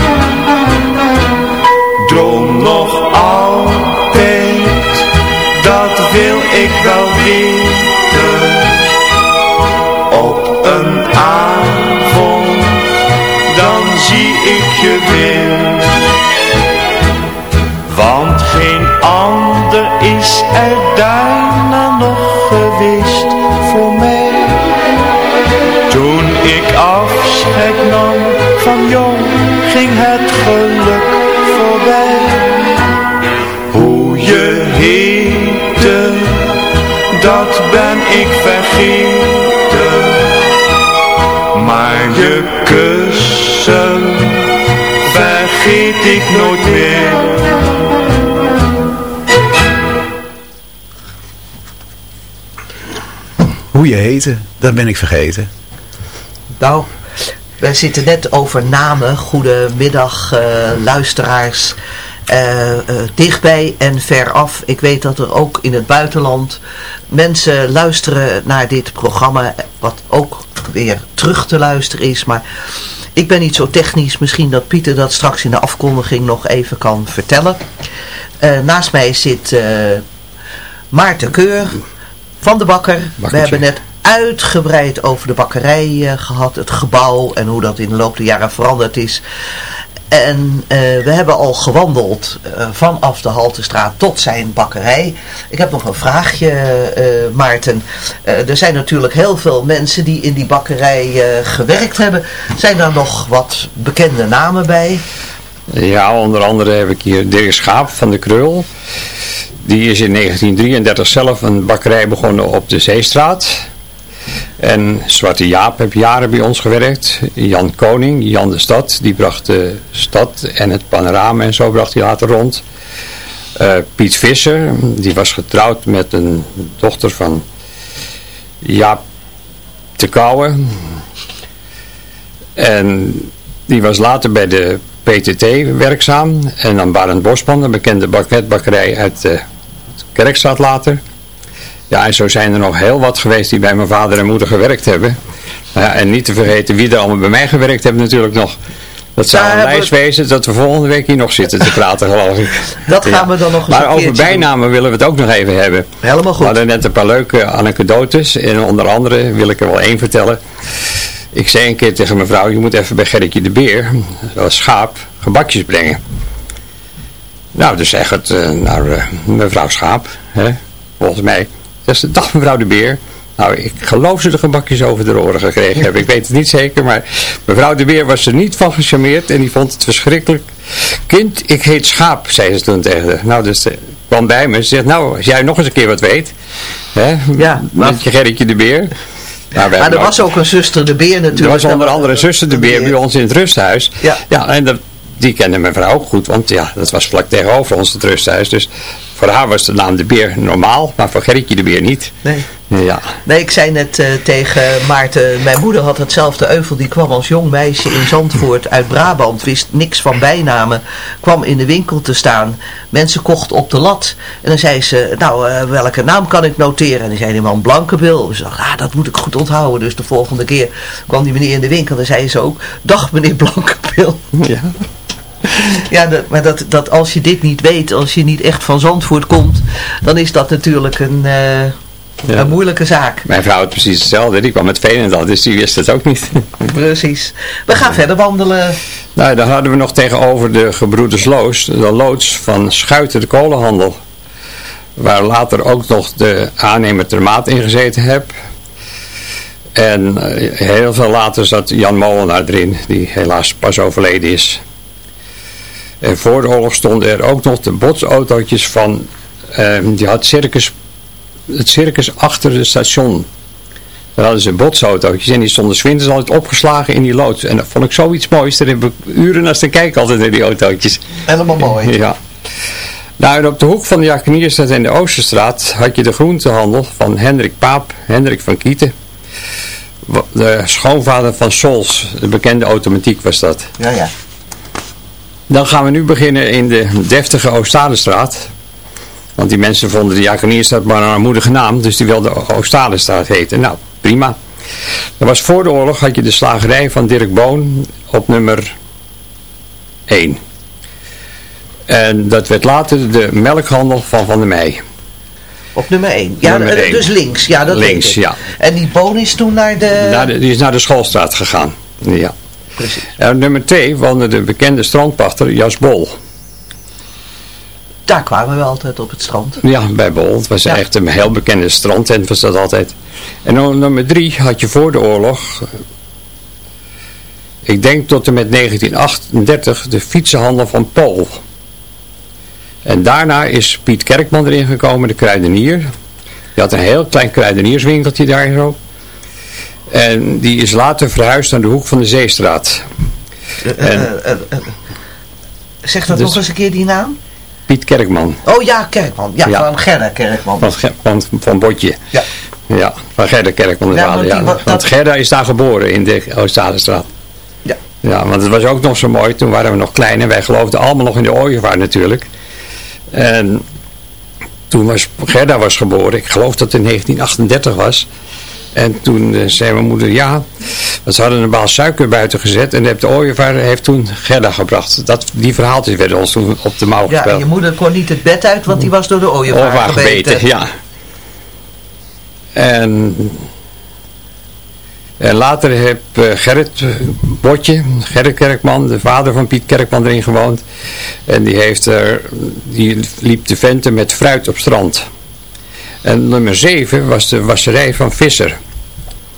wel weten. Op een avond Dan zie ik je weer. Want geen ander is er daarna nog geweest voor mij. Toen ik afscheid nam van jou Ging het geluk voorbij. Hoe je heette dat ben ik vergeten. Maar je kussen vergeet ik nooit meer. Hoe je heette, dat ben ik vergeten. Nou, we zitten net over namen. Goedemiddag, eh luisteraars. Eh, eh, dichtbij en veraf. Ik weet dat er ook in het buitenland mensen luisteren naar dit programma. Wat ook weer terug te luisteren is. Maar ik ben niet zo technisch. Misschien dat Pieter dat straks in de afkondiging nog even kan vertellen. Eh, naast mij zit Maarten Keur van de Bakker. We hebben net uitgebreid over de bakkerij eh, gehad. Het gebouw en hoe dat in de loop der jaren veranderd is. En eh, we hebben al gewandeld eh, vanaf de Haltestraat tot zijn bakkerij. Ik heb nog een vraagje, eh, Maarten. Er zijn natuurlijk heel veel mensen die in die bakkerij gewerkt hebben. Zijn daar nog wat bekende namen bij? Ja, onder andere heb ik hier Dirk Schaap van de Krul. Die is in 1933 zelf een bakkerij begonnen op de Zeestraat. En Zwarte Jaap heeft jaren bij ons gewerkt. Jan Koning, Jan de Stad, die bracht de stad en het panorama en zo bracht hij later rond. Eh, Piet Visser, die was getrouwd met een dochter van Jaap te Kouwen. En die was later bij de PTT werkzaam. En dan Barend Bosman, een bekende baknetbakkerij uit de Kerkstraat later. Ja, en zo zijn er nog heel wat geweest die bij mijn vader en moeder gewerkt hebben. En niet te vergeten wie er allemaal bij mij gewerkt hebben natuurlijk nog. Dat zou Daar een lijst we- wezen dat we volgende week hier nog zitten te praten geloof ik. Dat gaan we dan nog eens Maar een over bijnamen willen we het ook nog even hebben. Helemaal goed. We hadden net een paar leuke anekdotes. En onder andere wil ik er wel één vertellen. Ik zei een keer tegen mevrouw, je moet even bij Gerritje de Beer, dat was schaap, gebakjes brengen. Nou, dus zeg het eh, naar eh, mevrouw Schaap, hè, volgens mij. Zegt ze, dag mevrouw de Beer. Nou, ik geloof ze de gebakjes over de oren gekregen hebben. Ik weet het niet zeker, maar mevrouw de Beer was er niet van gecharmeerd en die vond het verschrikkelijk. Kind, ik heet Schaap, zei ze toen tegen haar. Nou, dus ze kwam bij me. Ze zegt, nou, als jij nog eens een keer wat weet, hè, Ja, met je Gerritje de Beer. Nou, Maar er was ook een zuster de Beer natuurlijk. er was onder andere zuster de Beer bij ons in het rusthuis. Ja. ja en dat, die kende mijn vrouw ook goed, want ja, dat was vlak tegenover ons het rusthuis. Dus voor haar was de naam de Beer normaal, maar voor Gerritje de Beer niet. Nee. Ja, Nee, ik zei net eh, tegen Maarten, mijn moeder had hetzelfde euvel. Die kwam als jong meisje in Zandvoort uit Brabant, wist niks van bijnamen. Kwam in de winkel te staan. Mensen kochten op de lat. En dan zei ze, nou, eh, welke naam kan ik noteren? En dan zei die man Blankebil. Ze dacht, ah, dat moet ik goed onthouden. Dus de volgende keer kwam die meneer in de winkel. En zei ze ook, dag meneer Blankebil. ja. *laughs* Ja, dat, maar dat, dat als je dit niet weet, als je niet echt van Zandvoort komt, dan is dat natuurlijk een, eh, Ja. een moeilijke zaak. Mijn vrouw had precies hetzelfde, die kwam met Veenendaal, dus die wist het ook niet. *laughs* Precies. We gaan verder wandelen. Nou, dan hadden we nog tegenover de gebroeders Loos, de loods van Schuiten de kolenhandel. Waar later ook nog de aannemer Termaat in gezeten heb. En eh, heel veel later zat Jan Molenaar erin, die helaas pas overleden is. En voor de oorlog stonden er ook nog de botsautootjes van, eh, die had circus, het circus achter het station. Daar hadden ze botsautootjes en die stonden 's winters altijd opgeslagen in die loods. En dat vond ik zoiets moois. Daar heb ik uren naar te kijken altijd naar die autootjes. Helemaal mooi. *laughs* Ja. Nou, en op de hoek van de Jakenierstraat en de Oosterstraat had je de groentehandel van Hendrik Paap, Hendrik van Kieten. De schoonvader van Sols, de bekende automatiek was dat. Ja, ja. Dan gaan we nu beginnen in de deftige Oostadestraat. Want die mensen vonden de Jakenierstraat maar een armoedige naam, dus die wilden Oostadestraat heten. Nou, prima. Dat was voor de oorlog, had je de slagerij van Dirk Boon op nummer 1. En dat werd later de melkhandel van Van der Meij. Op nummer 1. Ja, Nummer eh, dus links. Ja, dat Links, ja. En die boon is toen naar de... Naar de, die is naar de schoolstraat gegaan. Ja. Precies. En nummer 2 woonde de bekende strandpachter Jas Bol. Daar kwamen we altijd op het strand. Ja, bij Bol. Het was Ja. echt een heel bekende strandtent was dat altijd. En nummer 3 had je voor de oorlog, ik denk tot en met 1938, de fietsenhandel van Pool. En daarna is Piet Kerkman erin gekomen, de kruidenier. Die had een heel klein kruidenierswinkeltje daar zo. En die is later verhuisd naar de hoek van de Zeestraat. Eh, En- eh, eh, zeg dat Dus- nog eens een keer die naam. Piet Kerkman. Oh ja, Kerkman. Ja, Ja. van Gerda Kerkman. Van, van, van Botje. Ja. Ja, van Gerda Kerkman Ja, vader. want Ja, Want dat- Gerda is daar geboren in de Oostadestraat. Ja. Ja, want het was ook nog zo mooi. Toen waren we nog klein en wij geloofden allemaal nog in de ooievaar natuurlijk. En toen was Gerda was geboren. Ik geloof dat het in 1938 was. En toen eh, zei mijn moeder, ja, want ze hadden een baal suiker buiten gezet. En de ooievaar heeft toen Gerda gebracht. Dat, die verhaaltjes werden ons toen op de mouw Ja, en gespeeld. je moeder kon niet het bed uit, want die was door de ooievaar Ooievaar gebeten. gebeten, ja. En, en later heeft eh, Gerrit Botje, Gerrit Kerkman, de vader van Piet Kerkman erin gewoond. En die, heeft er, die liep de venten met fruit op strand. En nummer 7 was de wasserij van Visser.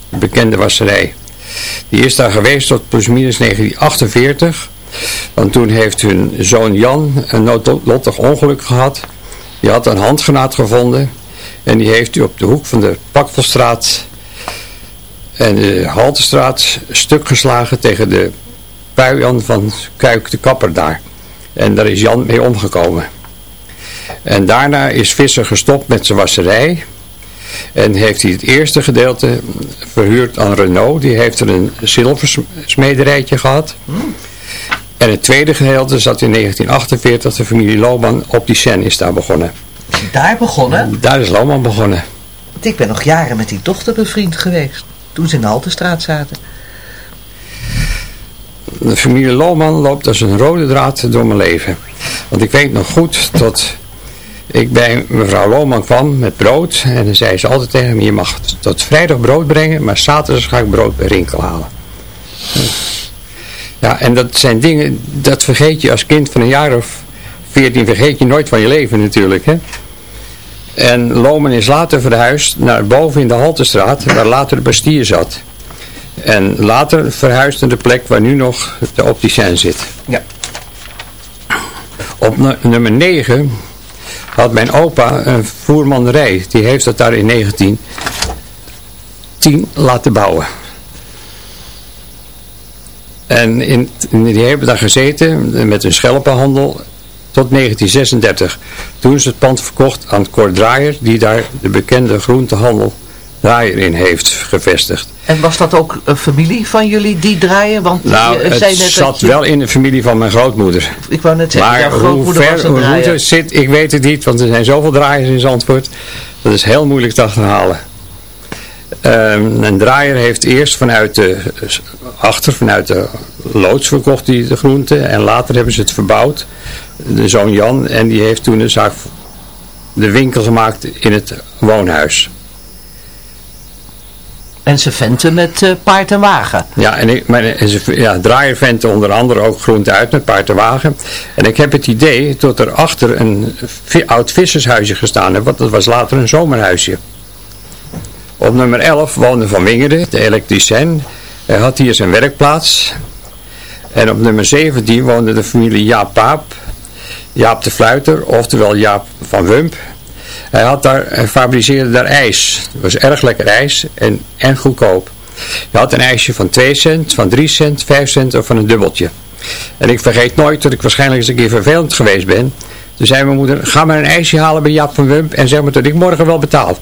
De bekende wasserij. Die is daar geweest tot plusminus 1948. Want toen heeft hun zoon Jan een noodlottig ongeluk gehad. Die had een handgranaat gevonden. En die heeft hij op de hoek van de Pakvelstraat en de Haltestraat stuk geslagen tegen de puian van Kuik de Kapper daar. En daar is Jan mee omgekomen. En daarna is Visser gestopt met zijn wasserij. En heeft hij het eerste gedeelte verhuurd aan Renault. Die heeft er een zilversmederijtje gehad. En het tweede gedeelte zat in 1948. De familie Lohman op die Seine is daar begonnen. Daar begonnen. Daar is Lohman begonnen. Want ik ben nog jaren met die dochter bevriend geweest. Toen ze in de Haltestraat zaten. De familie Lohman loopt als een rode draad door mijn leven. Want ik weet nog goed dat ik bij mevrouw Lohman kwam met brood. En dan zei ze altijd tegen me, je mag tot vrijdag brood brengen, maar zaterdag ga ik brood bij Rinkel halen. Ja, en dat zijn dingen, dat vergeet je als kind van een jaar of veertien, vergeet je nooit van je leven natuurlijk. Hè? En Lohman is later verhuisd naar boven in de Haltestraat, waar later de Bastille zat. En later verhuisd naar de plek waar nu nog de opticien zit. Ja. Op nu- nummer 9 had mijn opa een voermannerij. Die heeft dat daar in 1910 laten bouwen. En in- die hebben daar gezeten met een schelpenhandel tot 1936. Toen is het pand verkocht aan Cor Draaier, die daar de bekende groentehandel Draaier in heeft gevestigd. En was dat ook een familie van jullie die draaien? Want Nou, je het zei net dat zat je- wel in de familie van mijn grootmoeder. Ik wou net zeggen, Maar jouw hoe grootmoeder was ver een draaier. zit, ik weet het niet, want er zijn zoveel draaiers in Zandvoort. Dat is heel moeilijk te achterhalen. Ehm, een draaier heeft eerst vanuit de achter, vanuit de loods verkocht die de groente. En later hebben ze het verbouwd. De zoon Jan. En die heeft toen de zaak, de winkel gemaakt in het woonhuis. En ze venten met eh, paard en wagen. Ja, en ik, maar, ze, ja, draaier vent onder andere ook groente uit met paard en wagen. En ik heb het idee dat er achter een oud vissershuisje gestaan heeft, want dat was later een zomerhuisje. Op nummer 11 woonde Van Wingeren, de elektricien. Hij had hier zijn werkplaats. En op nummer 17 woonde de familie Jaap Paap. Jaap de Fluiter, oftewel Jaap van Wump. Hij, had daar, fabriceerde daar ijs. Het was erg lekker ijs en, en goedkoop. Je had een ijsje van 2 cent, van 3 cent, 5 cent of van een dubbeltje. En ik vergeet nooit dat ik waarschijnlijk eens een keer vervelend geweest ben. Toen zei mijn moeder, ga maar een ijsje halen bij Jaap van Wump en zeg maar dat ik morgen wel betaal.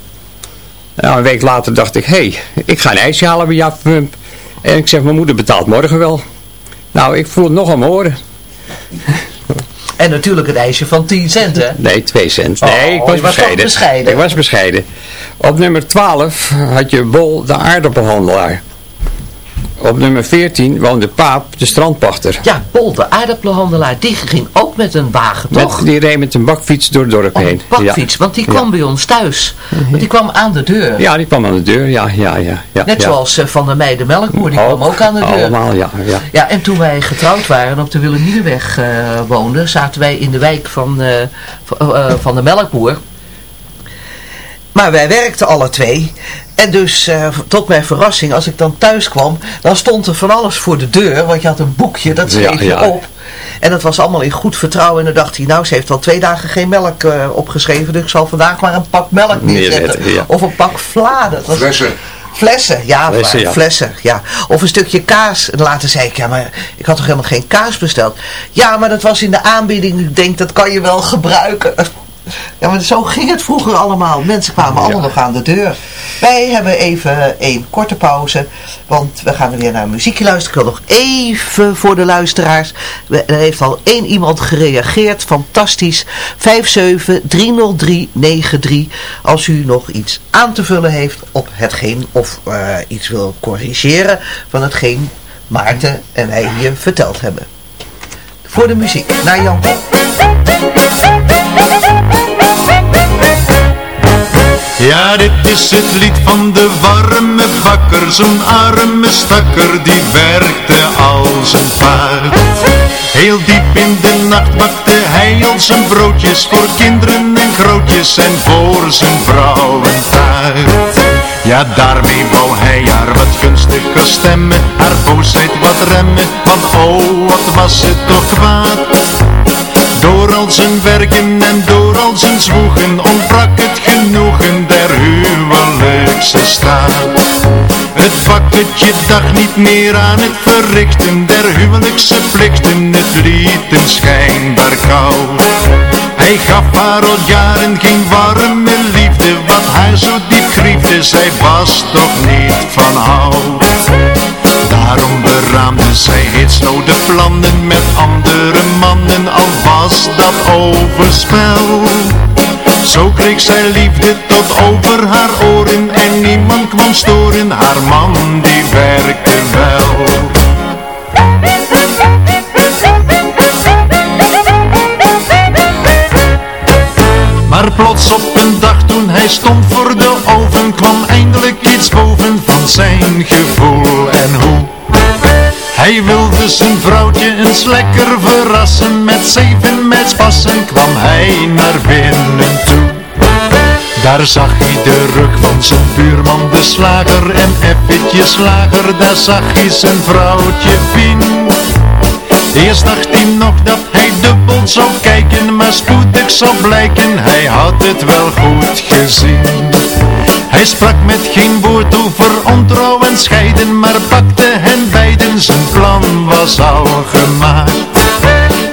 Nou, een week later dacht ik, hé, hey, ik ga een ijsje halen bij Jaap van Wump. En ik zeg, mijn moeder betaalt morgen wel. Nou, ik voel het nog aan mijn oren. En natuurlijk een ijsje van 10 cent, hè? Nee, 2 cent. Nee, Oh, ik was, bescheiden. Ik was bescheiden. Op nummer 12 had je Bol, de aardappelhandelaar. Op nummer 14 woonde Paap, de strandpachter. Ja, Bol, de aardappelhandelaar, die ging ook met een wagen, toch? Met, die reed met een bakfiets door het dorp heen. een bakfiets, want die kwam bij ons thuis. Want die kwam aan de deur. Ja, die kwam aan de deur, ja, ja, ja. ja Net zoals eh, Van der Meijden Melkboer, die kwam ook aan de deur. Allemaal, ja, ja. Ja, en toen wij getrouwd waren en op de Wilhelminenweg eh woonden, zaten wij in de wijk van, van, eh, van de Melkboer. Maar wij werkten alle twee. En dus, eh, tot mijn verrassing, als ik dan thuis kwam, dan stond er van alles voor de deur. Want je had een boekje, dat schreef Ja, je ja. op. En dat was allemaal in goed vertrouwen. En dan dacht hij, nou, ze heeft al twee dagen geen melk eh, opgeschreven. Dus ik zal vandaag maar een pak melk neerzetten. Ja. Of een pak vla. Dat was Flessen. Flessen, ja, Flessen, flessen, ja. flessen, ja. Of een stukje kaas. En later zei ik, ja, maar ik had toch helemaal geen kaas besteld. Ja, maar dat was in de aanbieding. Ik denk, dat kan je wel gebruiken. Ja, maar zo ging het vroeger allemaal. Mensen kwamen allemaal nog aan de deur. Wij hebben even een korte pauze. Want we gaan weer naar muziekje luisteren. Ik wil nog even voor de luisteraars. Er heeft al één iemand gereageerd. Fantastisch. 5730393. Als u nog iets aan te vullen heeft op hetgeen. Of eh, iets wil corrigeren van hetgeen Maarten en wij hier verteld hebben. Voor de muziek. Naar Jan. Ja, dit is het lied van de warme bakker, zo'n arme stakker die werkte als een paard. Heel diep in de nacht bakte hij al zijn broodjes voor kinderen en grootjes en voor zijn vrouw een taart. Ja, daarmee wou hij haar wat gunstiger stemmen, haar boosheid wat remmen, want oh, wat was het toch kwaad. Door al zijn werken en door al zijn zwoegen ontbrak het genoegen der huwelijkse staat. Het bakketje dacht niet meer aan het verrichten der huwelijkse plichten, het liet hem schijnbaar koud. Hij gaf haar al jaren geen warme liefde, wat haar zo diep griefde, zij was toch niet van hout. Daarom zij hitsnode plannen met andere mannen, al was dat overspel. Zo kreeg zij liefde tot over haar oren. En niemand kwam storen, haar man die werkte wel. Maar plots op een dag toen hij stond voor de oven kwam eindelijk iets boven van zijn gevoel. En hoe hij wilde zijn vrouwtje eens lekker verrassen. Met zeven metspassen kwam hij naar binnen toe. Daar zag hij de rug van zijn buurman de slager En effetjes lager, daar zag hij zijn vrouwtje Pien. Eerst dacht hij nog dat hij dubbel zou kijken Maar spoedig zou blijken, hij had het wel goed gezien hij sprak met geen woord over ontrouw en scheiden, maar pakte hen beiden, zijn plan was al gemaakt.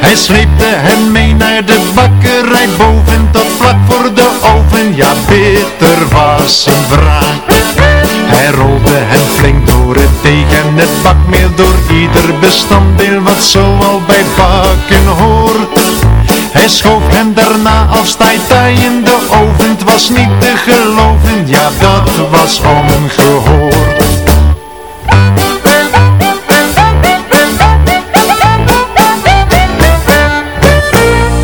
Hij sleepte hen mee naar de bakkerij boven, tot vlak voor de oven, ja bitter was zijn wraak. Hij rolde hen flink door het deeg en het bakmeel door ieder bestanddeel wat zo al bij bakken hoort. Hij schoof hem daarna als taai in de oven, het was niet te geloven, ja dat was ongehoord.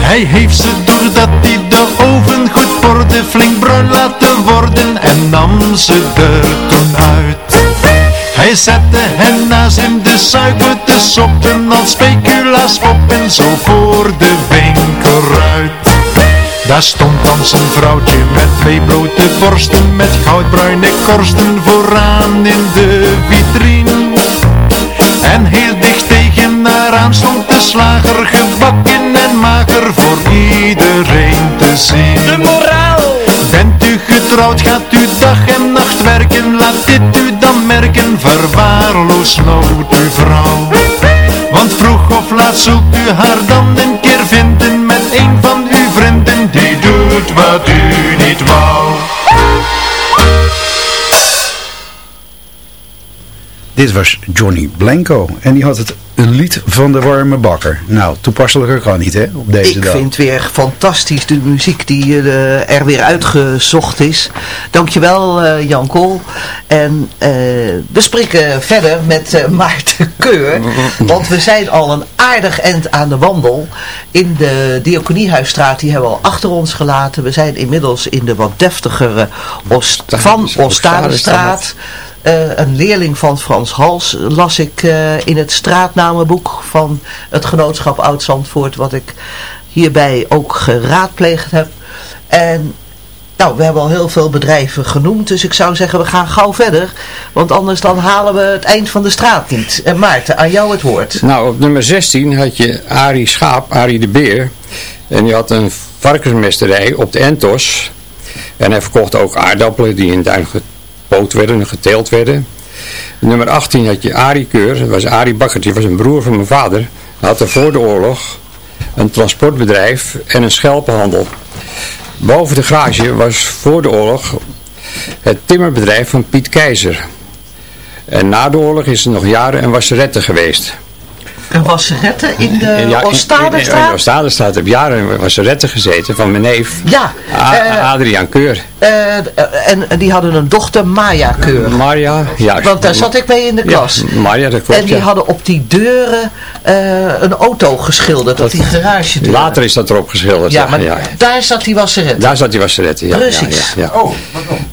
Hij heeft ze doordat hij de oven goed porde flink bruin laten worden en nam ze er toen uit. Hij zette hen naast hem de suiker te soppen als speculaas poppen zo voor de winkelruit. Daar stond dan zijn vrouwtje met twee blote borsten met goudbruine korsten vooraan in de vitrine. En heel dicht tegen haar aan stond de slager gebakken en mager voor iedereen te zien. De moraal! Getrouwd, gaat u dag en nacht werken, laat dit u dan merken, verwaarloos nooit uw vrouw. Want vroeg of laat zult u haar dan een keer vinden met een van uw vrienden, die doet wat u niet wou. Dit was Johnny Blanco. En die had het een lied van de warme bakker. Nou, toepasselijker kan niet, hè, op deze ik dag. Ik vind weer fantastisch de muziek die uh, er weer uitgezocht is. Dankjewel uh, Jan Kool. En uh, we spreken verder met Maarten Keur. Want we zijn al een aardig eind aan de wandel. In de Diakoniehuisstraat, die hebben we al achter ons gelaten. We zijn inmiddels in de wat deftigere Oost van Oostadestraat. Uh, een leerling van Frans Hals las ik uh, in het straatnamenboek van het genootschap Oud-Zandvoort, wat ik hierbij ook geraadpleegd heb. En nou, we hebben al heel veel bedrijven genoemd, dus ik zou zeggen we gaan gauw verder, want anders dan halen we het eind van de straat niet. En Maarten, aan jou het woord. Nou, op nummer 16 had je Arie Schaap, Arie de Beer, en die had een varkensmesterij op de Entos. En hij verkocht ook aardappelen die in duin werden en geteeld werden. Nummer 18 had je Arie Keur, dat was Arie Bakker, die was een broer van mijn vader. Had er voor de oorlog een transportbedrijf en een schelpenhandel. Boven de garage was voor de oorlog het timmerbedrijf van Piet Keizer. En na de oorlog is er nog jaren een wasserette geweest. Een wasserette in de ja, Oostadestraat? In de Oostadestraat heb jaren een wasserette gezeten van mijn neef ja, uh, Adriaan Keur. Uh, en die hadden een dochter, Maya Keur. Maria, ja. Want daar zat ik mee in de klas. Ja, Maria, dat klopt, En die ja. hadden op die deuren uh, een auto geschilderd, op die garage deur. Later is dat erop geschilderd. Ja, maar daar zat die wasserette. Daar zat die wasserette, ja. Precies. Ja, oh, waarom?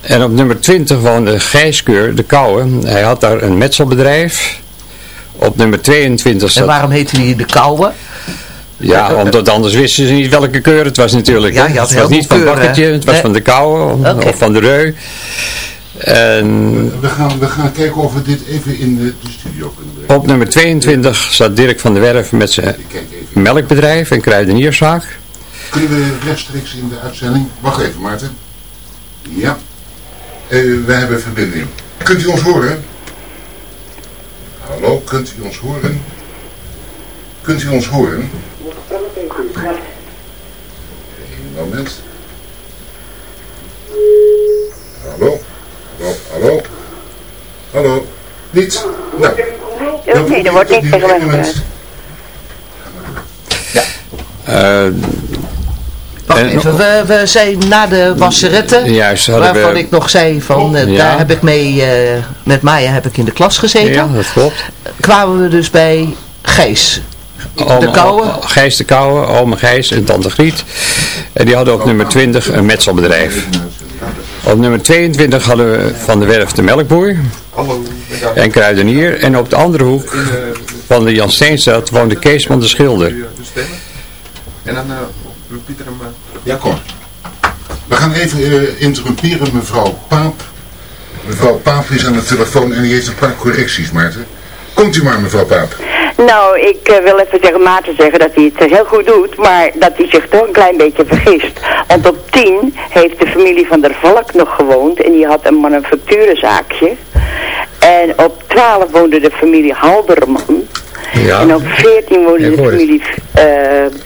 En op nummer 20 woonde Gijs Keur, de Kouwe. Hij had daar een metselbedrijf. Op nummer 22 zat... En waarom heette die de Kouwe? Ja, omdat anders wisten ze niet welke keur het was natuurlijk. Ja, je had het was niet van Bakkertje, het was nee. van de Kouwe okay. of van de Reu. En we, gaan, we gaan kijken of we dit even in de, de studio kunnen brengen. Op nummer 22 zat Dirk van der Werf met zijn melkbedrijf en kruidenierszaak. Kunnen we rechtstreeks in de uitzending... Wacht even Maarten. Ja. Uh, we hebben verbinding. Kunt u ons horen? Hallo, kunt u ons horen? Kunt u ons horen? Eén moment. Hallo? Hallo? Hallo? Hallo? Niet? Nou. Oké, okay, er wordt niet tegen mij Ja. Uh, Wacht even, we, we zijn na de wasseretten, Juist, waarvan we... ik nog zei van, uh, ja. daar heb ik mee, uh, met Maya heb ik in de klas gezeten. Ja, dat klopt. Kwamen we dus bij Gijs. Ome, de Kouwe. Gijs de Kouwe, ome Gijs en tante Griet. En die hadden op nummer 20 een metselbedrijf. Op nummer 22 hadden we van de werf de melkboer en kruidenier. En op de andere hoek van de Jan Steenstad woonde Keesman de Schilder. Pieter hem... Ja, kom. We gaan even uh, interrumperen mevrouw Paap. Mevrouw Paap is aan de telefoon en die heeft een paar correcties, Maarten. Komt u maar, mevrouw Paap. Nou, ik uh, wil even tegen Maarten zeggen dat hij het heel goed doet, maar dat hij zich toch een klein beetje vergist. Want op 10 heeft de familie van der Valk nog gewoond en die had een manufacturenzaakje. En op 12 woonde de familie Halderman. Ja. En op 14 woonde de familie uh,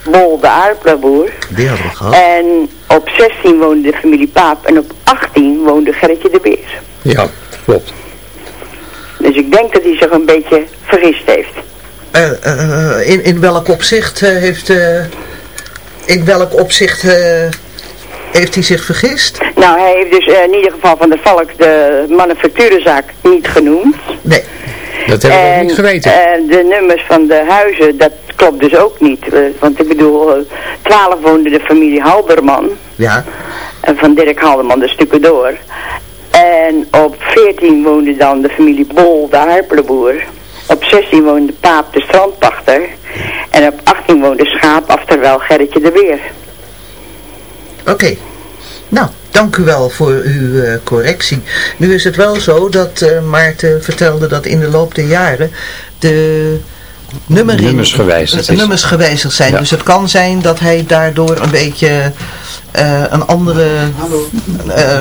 Bol de aardappelboer. Die hadden we gehad. En op 16 woonde de familie Paap. En op 18 woonde Gerritje de Beer. Ja, klopt. Dus ik denk dat hij zich een beetje vergist heeft. Uh, in, in welk opzicht heeft... in welk opzicht heeft hij zich vergist? Nou, hij heeft dus in ieder geval van de Valk de manufacturenzaak niet genoemd. Dat hebben we ook niet geweten. En de nummers van de huizen, dat klopt dus ook niet. Want ik bedoel, 12 woonde de familie Halderman. Ja. En van Dirk Halderman de stukken door. En op 14 woonde dan de familie Bol, de harpelenboer. Op 16 woonde Paap, de strandpachter. En op 18 woonde Schaap, oftewel Gerritje de Beer. Oké. Okay. Nou, dank u wel voor uw uh, correctie. Nu is het wel zo dat uh, Maarten vertelde dat in de loop der jaren de nummering, nummers gewijzigd, uh, nummers gewijzigd zijn. Ja. Dus het kan zijn dat hij daardoor een beetje een andere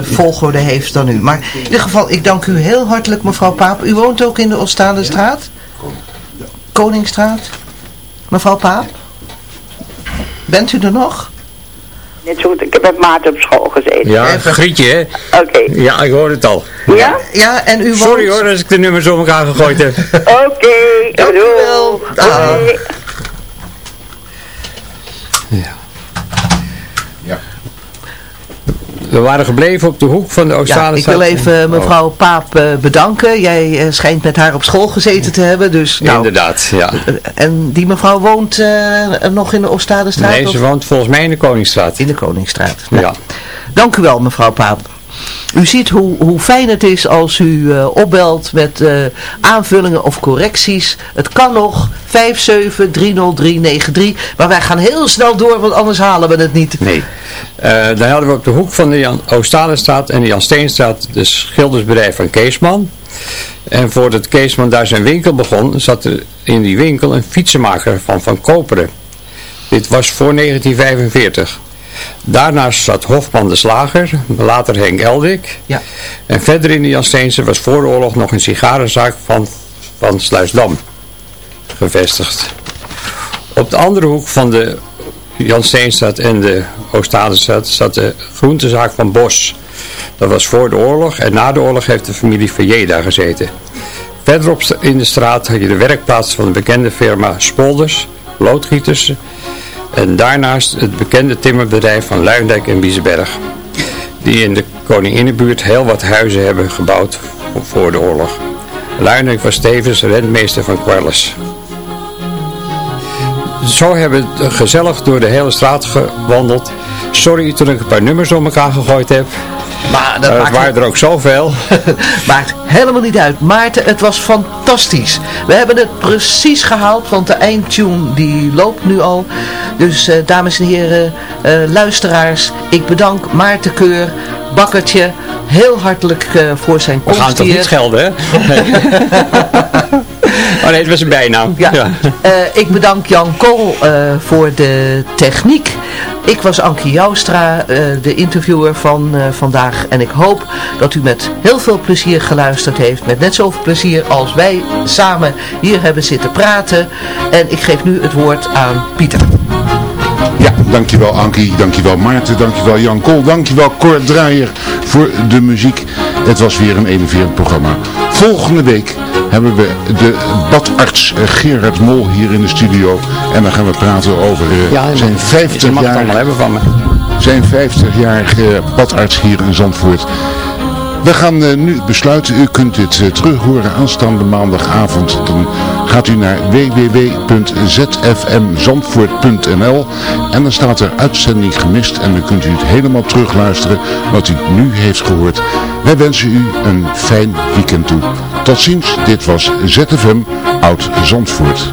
volgorde heeft dan u. Maar in ieder geval, ik dank u heel hartelijk mevrouw Paap. U woont ook in de Oostadestraat? Koningsstraat? Mevrouw Paap? Bent u er nog? Net zo goed. Ik heb met Maarten op school gezeten. Ja, Grietje, hè? Oké. Ja, ik hoor het al. Ja? Ja, en u woont... Sorry hoor, als ik de nummers op elkaar gegooid heb. Oké. Dank wel. Dag. We waren gebleven op de hoek van de Ja, Oostale ik wil even mevrouw Paap eh, bedanken. Jij eh, schijnt met haar op school gezeten te hebben. Dus, nou, Inderdaad, ja. eh, En die mevrouw woont eh, nog in de Oostadestraat? Nee, of- ze woont volgens mij in de Koningsstraat. In de Koningsstraat. Nou, Ja. Dank u wel, mevrouw Paap. U ziet hoe, fijn het is als u eh, opbelt met eh, aanvullingen of correcties. Het kan nog 5730393. Maar wij gaan heel snel door, want anders halen we het niet. Nee. Eh, daar hadden we op de hoek van de Jan Oostalenstraat en de Jan Steenstraat de schildersbedrijf van Keesman. En voordat Keesman daar zijn winkel begon, zat er in die winkel een fietsenmaker van Van Koperen. Dit was voor 1945. Daarnaast zat Hofman de Slager, later Henk Eldik. Ja. En verder in de Jan Steense was voor de oorlog nog een sigarenzaak van, van Sluisdam gevestigd. Op de andere hoek van de Jan Steenstraat en de Oostadenstraat zat de groentezaak van Bos. Dat was voor de oorlog en na de oorlog heeft de familie Verrier daar gezeten. Verderop in de straat had je de werkplaats van de bekende firma Spolders, loodgieters. En daarnaast het bekende timmerbedrijf van Luindijk en Biesberg. Die in de Koninginnenbuurt heel wat huizen hebben gebouwd voor de oorlog. Luindijk was tevens rentmeester van Quelles. Zo hebben we gezellig door de hele straat gewandeld. Sorry toen ik een paar nummers om elkaar gegooid heb. Maar dat Eh, maakt waren er ook zoveel. *laughs* Maakt helemaal niet uit. Maarten, het was fantastisch. We hebben het precies gehaald, want de eindtune die loopt nu al. Dus eh, dames en heren, eh, luisteraars, ik bedank Maarten Keur, Bakkertje, heel hartelijk voor zijn We komst gaan toch niet schelden, hè? *laughs* *laughs* oh nee, het was een bijnaam. Ja. Eh, ik bedank Jan Kool eh, voor de techniek. Ik was Ankie Joustra, eh, de interviewer van eh, vandaag. En ik hoop dat u met heel veel plezier geluisterd heeft. Met net zoveel plezier als wij samen hier hebben zitten praten. En ik geef nu het woord aan Pieter. Ja, dankjewel Ankie, dankjewel Maarten, dankjewel Jan Kool, dankjewel Cor Draaier voor de muziek. Het was weer een enerverend programma. Volgende week hebben we de badarts eh, Gerard Mol hier in de studio. En dan gaan we praten over eh, Ja, zijn je 50 mag het jaar, allemaal hebben van me. zijn 50-jarige badarts hier in Zandvoort. We gaan eh, nu besluiten. U kunt dit eh, terug horen aanstaande maandagavond. Dan gaat u naar www.zfmzandvoort.nl en dan staat er uitzending gemist en dan kunt u het helemaal terugluisteren wat u nu heeft gehoord. Wij wensen u een fijn weekend toe. Tot ziens, dit was ZFM Oud Zandvoort.